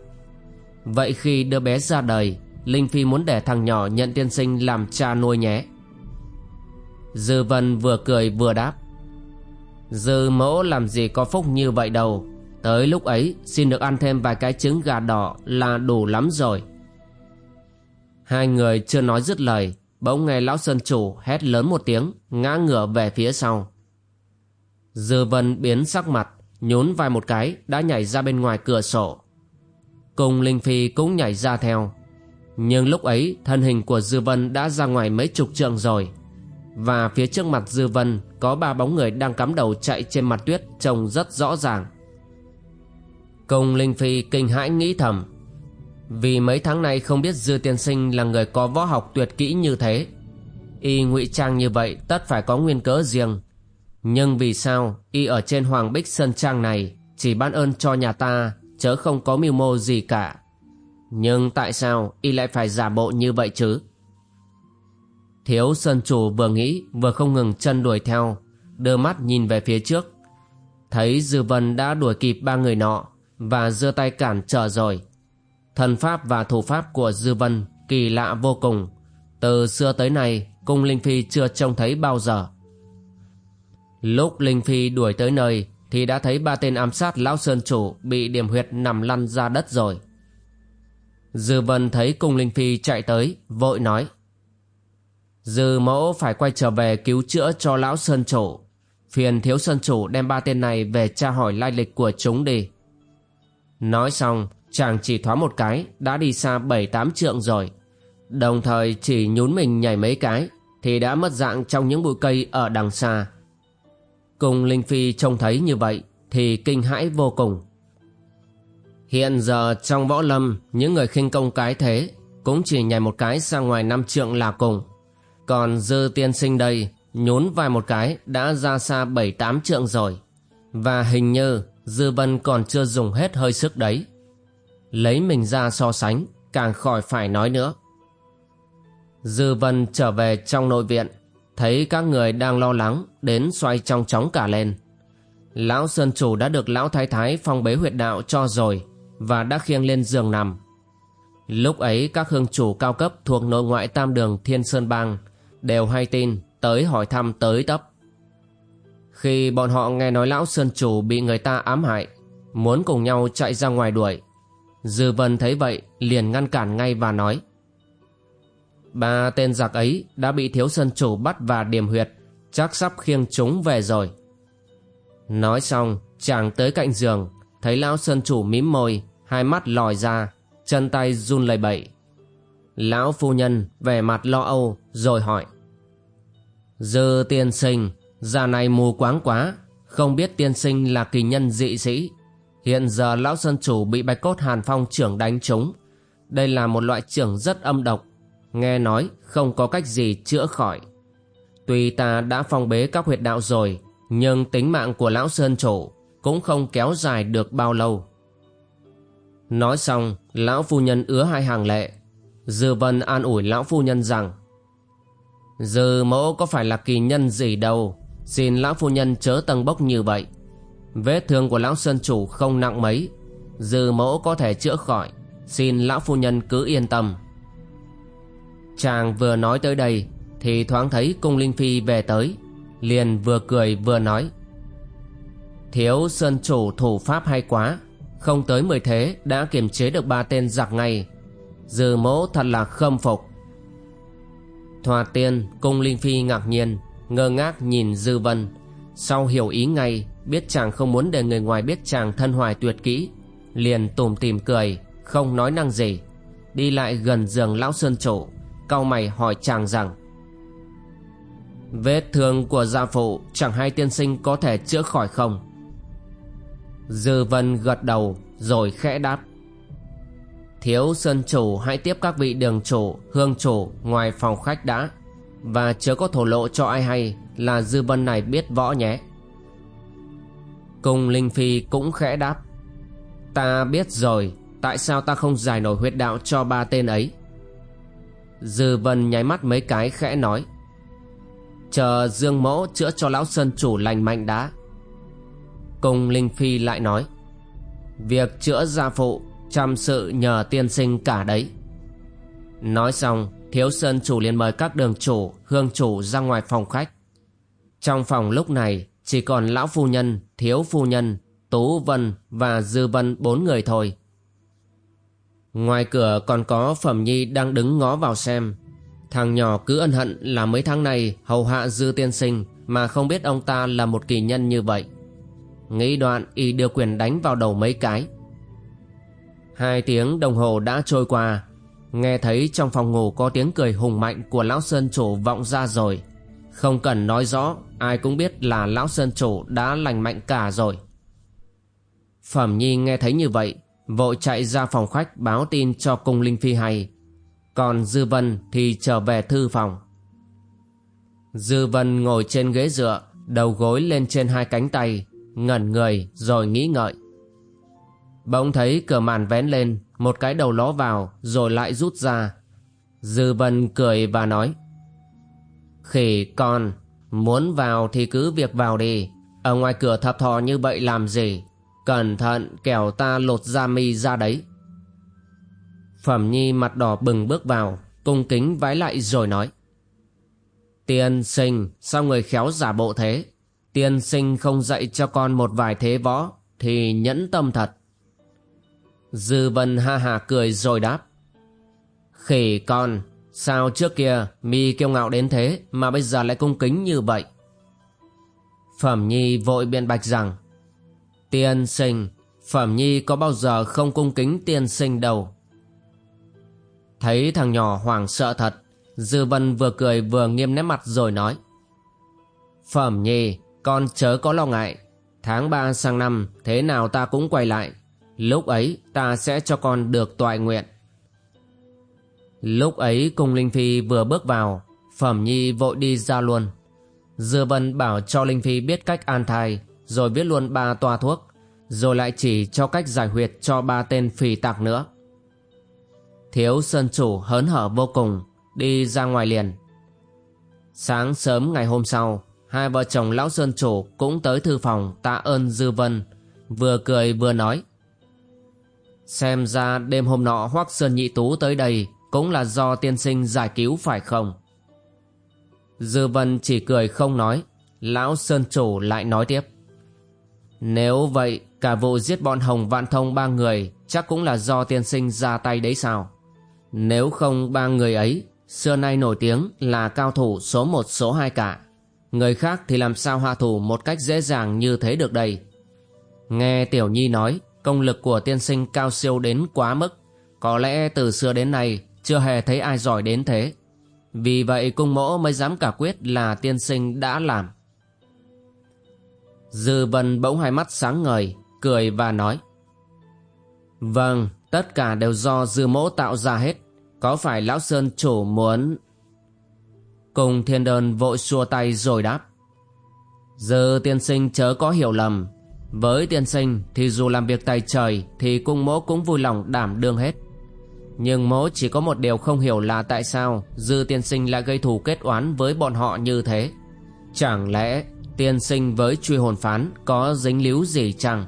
Vậy khi đứa bé ra đời, linh phi muốn để thằng nhỏ nhận tiên sinh làm cha nuôi nhé. Dư vân vừa cười vừa đáp dư mẫu làm gì có phúc như vậy đâu. Tới lúc ấy, xin được ăn thêm vài cái trứng gà đỏ là đủ lắm rồi. Hai người chưa nói dứt lời, bỗng nghe lão sơn chủ hét lớn một tiếng, ngã ngửa về phía sau. Dư vân biến sắc mặt, nhún vai một cái, đã nhảy ra bên ngoài cửa sổ. Cùng linh phi cũng nhảy ra theo. Nhưng lúc ấy, thân hình của dư vân đã ra ngoài mấy chục trượng rồi và phía trước mặt dư vân có ba bóng người đang cắm đầu chạy trên mặt tuyết trông rất rõ ràng Công linh phi kinh hãi nghĩ thầm, vì mấy tháng nay không biết dư tiên sinh là người có võ học tuyệt kỹ như thế y ngụy trang như vậy tất phải có nguyên cớ riêng nhưng vì sao y ở trên Hoàng Bích Sơn Trang này chỉ ban ơn cho nhà ta, chớ không có mưu mô gì cả. Nhưng tại sao y lại phải giả bộ như vậy chứ? Thiếu Sơn Chủ vừa nghĩ vừa không ngừng chân đuổi theo, đưa mắt nhìn về phía trước. Thấy Dư Vân đã đuổi kịp ba người nọ và giơ tay cản trở rồi. Thần pháp và thủ pháp của Dư Vân kỳ lạ vô cùng. Từ xưa tới nay, cung Linh Phi chưa trông thấy bao giờ. Lúc Linh Phi đuổi tới nơi thì đã thấy ba tên ám sát lão sơn chủ bị điểm huyệt nằm lăn ra đất rồi. Dư Vân thấy cung Linh Phi chạy tới, vội nói. Dư mẫu phải quay trở về cứu chữa cho lão sơn chủ. Phiền thiếu sơn chủ đem ba tên này về tra hỏi lai lịch của chúng đi. Nói xong, chàng chỉ thoáng một cái, đã đi xa bảy tám trượng rồi. Đồng thời chỉ nhún mình nhảy mấy cái, thì đã mất dạng trong những bụi cây ở đằng xa. Cùng Linh Phi trông thấy như vậy thì kinh hãi vô cùng. Hiện giờ trong võ lâm, những người khinh công cái thế cũng chỉ nhảy một cái sang ngoài năm trượng là cùng. Còn dư tiên sinh đây, nhún vài một cái đã ra xa bảy tám trượng rồi. Và hình như dư vân còn chưa dùng hết hơi sức đấy. Lấy mình ra so sánh, càng khỏi phải nói nữa. Dư vân trở về trong nội viện thấy các người đang lo lắng đến xoay trong chóng cả lên lão sơn chủ đã được lão thái thái phong bế huyệt đạo cho rồi và đã khiêng lên giường nằm lúc ấy các hương chủ cao cấp thuộc nội ngoại tam đường thiên sơn bang đều hay tin tới hỏi thăm tới tấp khi bọn họ nghe nói lão sơn chủ bị người ta ám hại muốn cùng nhau chạy ra ngoài đuổi dư vân thấy vậy liền ngăn cản ngay và nói Ba tên giặc ấy đã bị thiếu sơn chủ bắt và điểm huyệt, chắc sắp khiêng chúng về rồi. Nói xong, chàng tới cạnh giường, thấy lão sơn chủ mím môi, hai mắt lòi ra, chân tay run lẩy bẩy. Lão phu nhân vẻ mặt lo âu rồi hỏi. Dư tiên sinh, già này mù quáng quá, không biết tiên sinh là kỳ nhân dị sĩ. Hiện giờ lão sơn chủ bị bạch cốt hàn phong trưởng đánh trúng. Đây là một loại trưởng rất âm độc, nghe nói không có cách gì chữa khỏi. Tuy ta đã phong bế các huyệt đạo rồi, nhưng tính mạng của lão Sơn Chủ cũng không kéo dài được bao lâu. Nói xong, lão phu nhân ứa hai hàng lệ. Dư Vân an ủi lão phu nhân rằng Dư mẫu có phải là kỳ nhân gì đâu, xin lão phu nhân chớ tầng bốc như vậy. Vết thương của lão Sơn Chủ không nặng mấy, dư mẫu có thể chữa khỏi, xin lão phu nhân cứ yên tâm. Chàng vừa nói tới đây Thì thoáng thấy cung Linh Phi về tới Liền vừa cười vừa nói Thiếu sơn chủ thủ pháp hay quá Không tới mười thế Đã kiềm chế được ba tên giặc ngay Dư mẫu thật là khâm phục. Thoạt tiên, cung Linh Phi ngạc nhiên, Ngơ ngác nhìn Dư Vân. Sau hiểu ý ngay, Biết chàng không muốn để người ngoài biết chàng thân hoài tuyệt kỹ, Liền tủm tìm cười, Không nói năng gì. Đi lại gần giường lão sơn chủ cau mày hỏi chàng rằng, Vết thương của gia phụ chẳng hay tiên sinh có thể chữa khỏi không? Dư vân gật đầu rồi khẽ đáp Thiếu sơn chủ hãy tiếp các vị đường chủ, hương chủ ngoài phòng khách đã. Và chớ có thổ lộ cho ai hay là dư vân này biết võ nhé. Cùng Linh Phi cũng khẽ đáp. Ta biết rồi Tại sao ta không giải nổi huyết đạo cho ba tên ấy? Dư vân nháy mắt mấy cái khẽ nói. Chờ Dương Mỗ chữa cho lão Sơn Chủ lành mạnh đã. Cùng Linh Phi lại nói. Việc chữa gia phụ Chăm sự nhờ tiên sinh cả đấy Nói xong Thiếu Sơn Chủ liền mời các đường chủ Hương chủ ra ngoài phòng khách Trong phòng lúc này Chỉ còn lão phu nhân, thiếu phu nhân Tú Vân và Dư Vân bốn người thôi Ngoài cửa còn có Phẩm Nhi đang đứng ngó vào xem Thằng nhỏ cứ ân hận là mấy tháng này hầu hạ dư tiên sinh mà không biết ông ta là một kỳ nhân như vậy. Nghĩ đoạn y đưa quyền đánh vào đầu mấy cái. Hai tiếng đồng hồ đã trôi qua, nghe thấy trong phòng ngủ có tiếng cười hùng mạnh của lão sơn chủ vọng ra rồi. Không cần nói rõ, ai cũng biết là lão sơn chủ đã lành mạnh cả rồi. Phẩm Nhi nghe thấy như vậy, vội chạy ra phòng khách báo tin cho cung Linh Phi hay còn Dư Vân thì trở về thư phòng Dư Vân ngồi trên ghế dựa Đầu gối lên trên hai cánh tay Ngẩn người rồi nghĩ ngợi Bỗng thấy cửa màn vén lên Một cái đầu ló vào Rồi lại rút ra Dư Vân cười và nói Khỉ con Muốn vào thì cứ việc vào đi Ở ngoài cửa thập thò như vậy làm gì Cẩn thận kẻo ta lột da mi ra đấy Phẩm Nhi mặt đỏ bừng bước vào, cung kính vái lại rồi nói. Tiên sinh, sao người khéo giả bộ thế? Tiên sinh không dạy cho con một vài thế võ, thì nhẫn tâm thật. Dư vân ha hà cười rồi đáp. Khỉ con, sao trước kia mi kiêu ngạo đến thế mà bây giờ lại cung kính như vậy? Phẩm Nhi vội biện bạch rằng Tiên sinh, Phẩm Nhi có bao giờ không cung kính tiên sinh đâu. Thấy thằng nhỏ hoảng sợ thật Dư Vân vừa cười vừa nghiêm nét mặt rồi nói Phẩm nhi Con chớ có lo ngại Tháng 3 sang năm Thế nào ta cũng quay lại Lúc ấy ta sẽ cho con được toại nguyện Lúc ấy cùng Linh Phi vừa bước vào Phẩm nhi vội đi ra luôn Dư Vân bảo cho Linh Phi biết cách an thai Rồi viết luôn ba toa thuốc Rồi lại chỉ cho cách giải huyệt cho ba tên phì tạc nữa Thiếu Sơn Chủ hớn hở vô cùng, đi ra ngoài liền. Sáng sớm ngày hôm sau, hai vợ chồng Lão Sơn Chủ cũng tới thư phòng tạ ơn Dư Vân, vừa cười vừa nói. Xem ra đêm hôm nọ Hoắc Sơn Nhị Tú tới đây cũng là do tiên sinh giải cứu phải không? Dư Vân chỉ cười không nói, Lão Sơn Chủ lại nói tiếp. Nếu vậy, cả vụ giết bọn Hồng Vạn Thông ba người chắc cũng là do tiên sinh ra tay đấy sao? Nếu không ba người ấy Xưa nay nổi tiếng là cao thủ số một số hai cả Người khác thì làm sao hạ thủ một cách dễ dàng như thế được đây Nghe Tiểu Nhi nói Công lực của tiên sinh cao siêu đến quá mức. Có lẽ từ xưa đến nay, Chưa hề thấy ai giỏi đến thế. Vì vậy, cung mỗ mới dám cả quyết là tiên sinh đã làm. Dư vân bỗng hai mắt sáng ngời, Cười và nói Vâng Tất cả đều do dư mỗ tạo ra hết. Có phải Lão Sơn chủ muốn Cùng thiên đơn vội xua tay rồi đáp? Dư tiên sinh chớ có hiểu lầm. Với tiên sinh thì dù làm việc tài trời Thì cung mỗ cũng vui lòng đảm đương hết. Nhưng mỗ chỉ có một điều không hiểu là tại sao Dư tiên sinh lại gây thù kết oán với bọn họ như thế. Chẳng lẽ tiên sinh với truy hồn phán có dính líu gì chăng?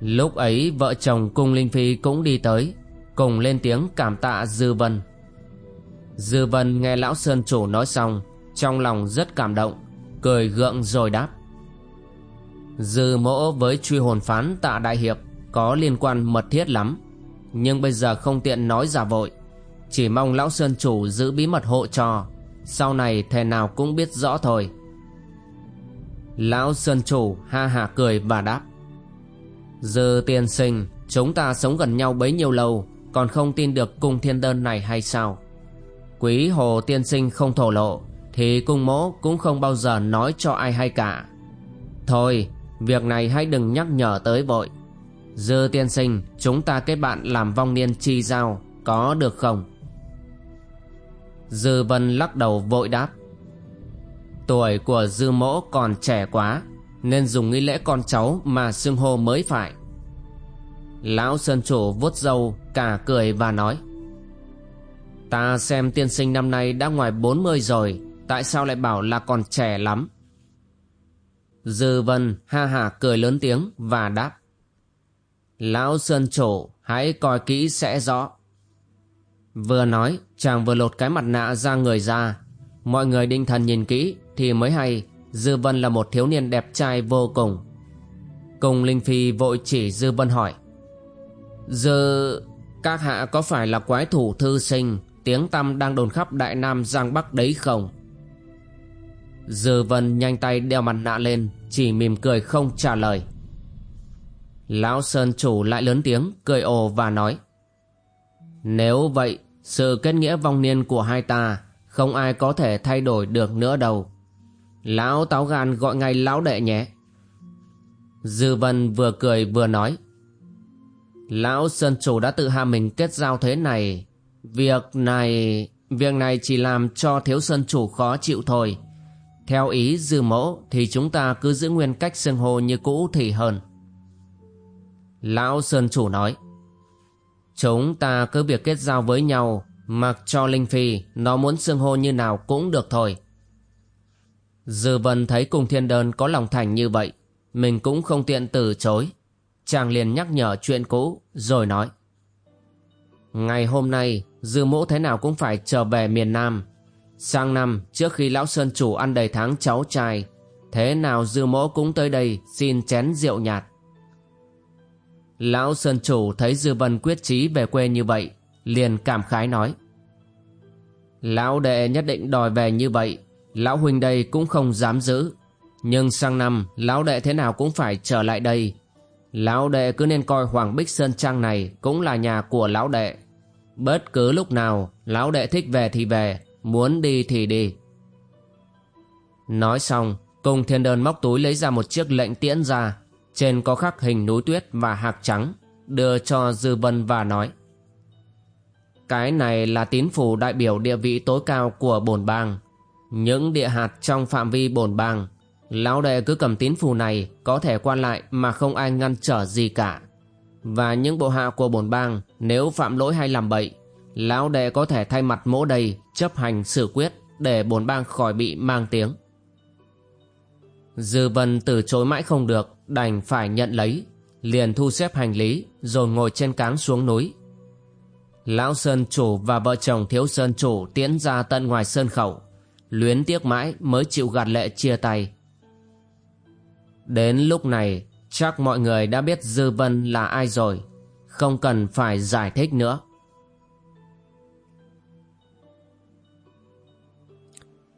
Lúc ấy, vợ chồng cung Linh Phi cũng đi tới, Cùng lên tiếng cảm tạ Dư Vân. Dư Vân nghe Lão Sơn Chủ nói xong, Trong lòng rất cảm động, Cười gượng rồi đáp. Dư mỗ với truy hồn phán tạ đại hiệp Có liên quan mật thiết lắm. Nhưng bây giờ không tiện nói giả vội. Chỉ mong Lão Sơn Chủ giữ bí mật hộ cho. Sau này thề nào cũng biết rõ thôi. Lão Sơn Chủ ha hà cười và đáp. Dư tiên sinh, Chúng ta sống gần nhau bấy nhiêu lâu, Còn không tin được cung thiên đơn này hay sao? Quý hồ tiên sinh không thổ lộ, Thì cung mỗ cũng không bao giờ nói cho ai hay cả. Thôi Việc này hãy đừng nhắc nhở tới vội. Dư tiên sinh, Chúng ta kết bạn làm vong niên chi giao, Có được không? Dư vân lắc đầu vội đáp. Tuổi của dư mỗ còn trẻ quá, Nên dùng nghi lễ con cháu Mà xưng hô mới phải. Lão Sơn Chủ vuốt râu, Cả cười và nói. Ta xem tiên sinh năm nay đã ngoài 40 rồi, Tại sao lại bảo là còn trẻ lắm? Dư vân ha hà cười lớn tiếng và đáp. Lão Sơn Chủ, hãy coi kỹ sẽ rõ. Vừa nói, chàng vừa lột cái mặt nạ ra người ra. Mọi người định thần nhìn kỹ Thì mới hay, Dư Vân là một thiếu niên đẹp trai vô cùng. Cùng Linh Phi vội chỉ Dư Vân hỏi. Dư... Các hạ có phải là quái thủ thư sinh, Tiếng tăm đang đồn khắp Đại Nam Giang Bắc đấy không? Dư Vân nhanh tay đeo mặt nạ lên, Chỉ mỉm cười không trả lời. Lão Sơn Chủ lại lớn tiếng, Cười ồ và nói, Nếu vậy, Sự kết nghĩa vong niên của hai ta Không ai có thể thay đổi được nữa đâu. Lão táo gan gọi ngay lão đệ nhé. Dư Vân vừa cười vừa nói, Lão Sơn Chủ đã tự hạ mình kết giao thế này, Việc này... Việc này chỉ làm cho thiếu Sơn Chủ khó chịu thôi. Theo ý dư mẫu thì chúng ta cứ giữ nguyên cách xưng hô như cũ thì hơn. Lão Sơn Chủ nói, Chúng ta cứ việc kết giao với nhau, Mặc cho Linh Phi Nó muốn xưng hô như nào cũng được thôi. Dư Vân thấy cùng thiên đơn có lòng thành như vậy, Mình cũng không tiện từ chối. Chàng liền nhắc nhở chuyện cũ, Rồi nói, Ngày hôm nay, Dư mũ thế nào cũng phải trở về miền Nam Sang năm, trước khi Lão Sơn Chủ ăn đầy tháng cháu trai, Thế nào dư mỗ cũng tới đây xin chén rượu nhạt. Lão Sơn Chủ thấy Dư Vân quyết chí về quê như vậy, Liền cảm khái nói. Lão đệ nhất định đòi về như vậy, Lão huynh đây cũng không dám giữ. Nhưng sang năm, Lão đệ thế nào cũng phải trở lại đây. Lão đệ cứ nên coi Hoàng Bích Sơn Trang này Cũng là nhà của lão đệ. Bất cứ lúc nào, Lão đệ thích về thì về Muốn đi thì đi. Nói xong Cùng thiên đơn móc túi lấy ra một chiếc lệnh tiễn ra. Trên có khắc hình núi tuyết và hạc trắng, Đưa cho Dư Vân và nói, Cái này là tín phủ đại biểu địa vị tối cao của bổn bang Những địa hạt trong phạm vi bổn bang Lão đệ cứ cầm tín phù này Có thể quan lại mà không ai ngăn trở gì cả. Và những bộ hạ của bổn bang Nếu phạm lỗi hay làm bậy Lão đệ có thể thay mặt mỗ đầy Chấp hành xử quyết Để bổn bang khỏi bị mang tiếng. Dư vân từ chối mãi không được, Đành phải nhận lấy, Liền thu xếp hành lý Rồi ngồi trên cáng xuống núi. Lão Sơn Chủ và vợ chồng Thiếu Sơn Chủ tiễn ra tận ngoài Sơn Khẩu, Luyến tiếc mãi mới chịu gạt lệ chia tay. Đến lúc này, chắc mọi người đã biết Dư Vân là ai rồi, Không cần phải giải thích nữa.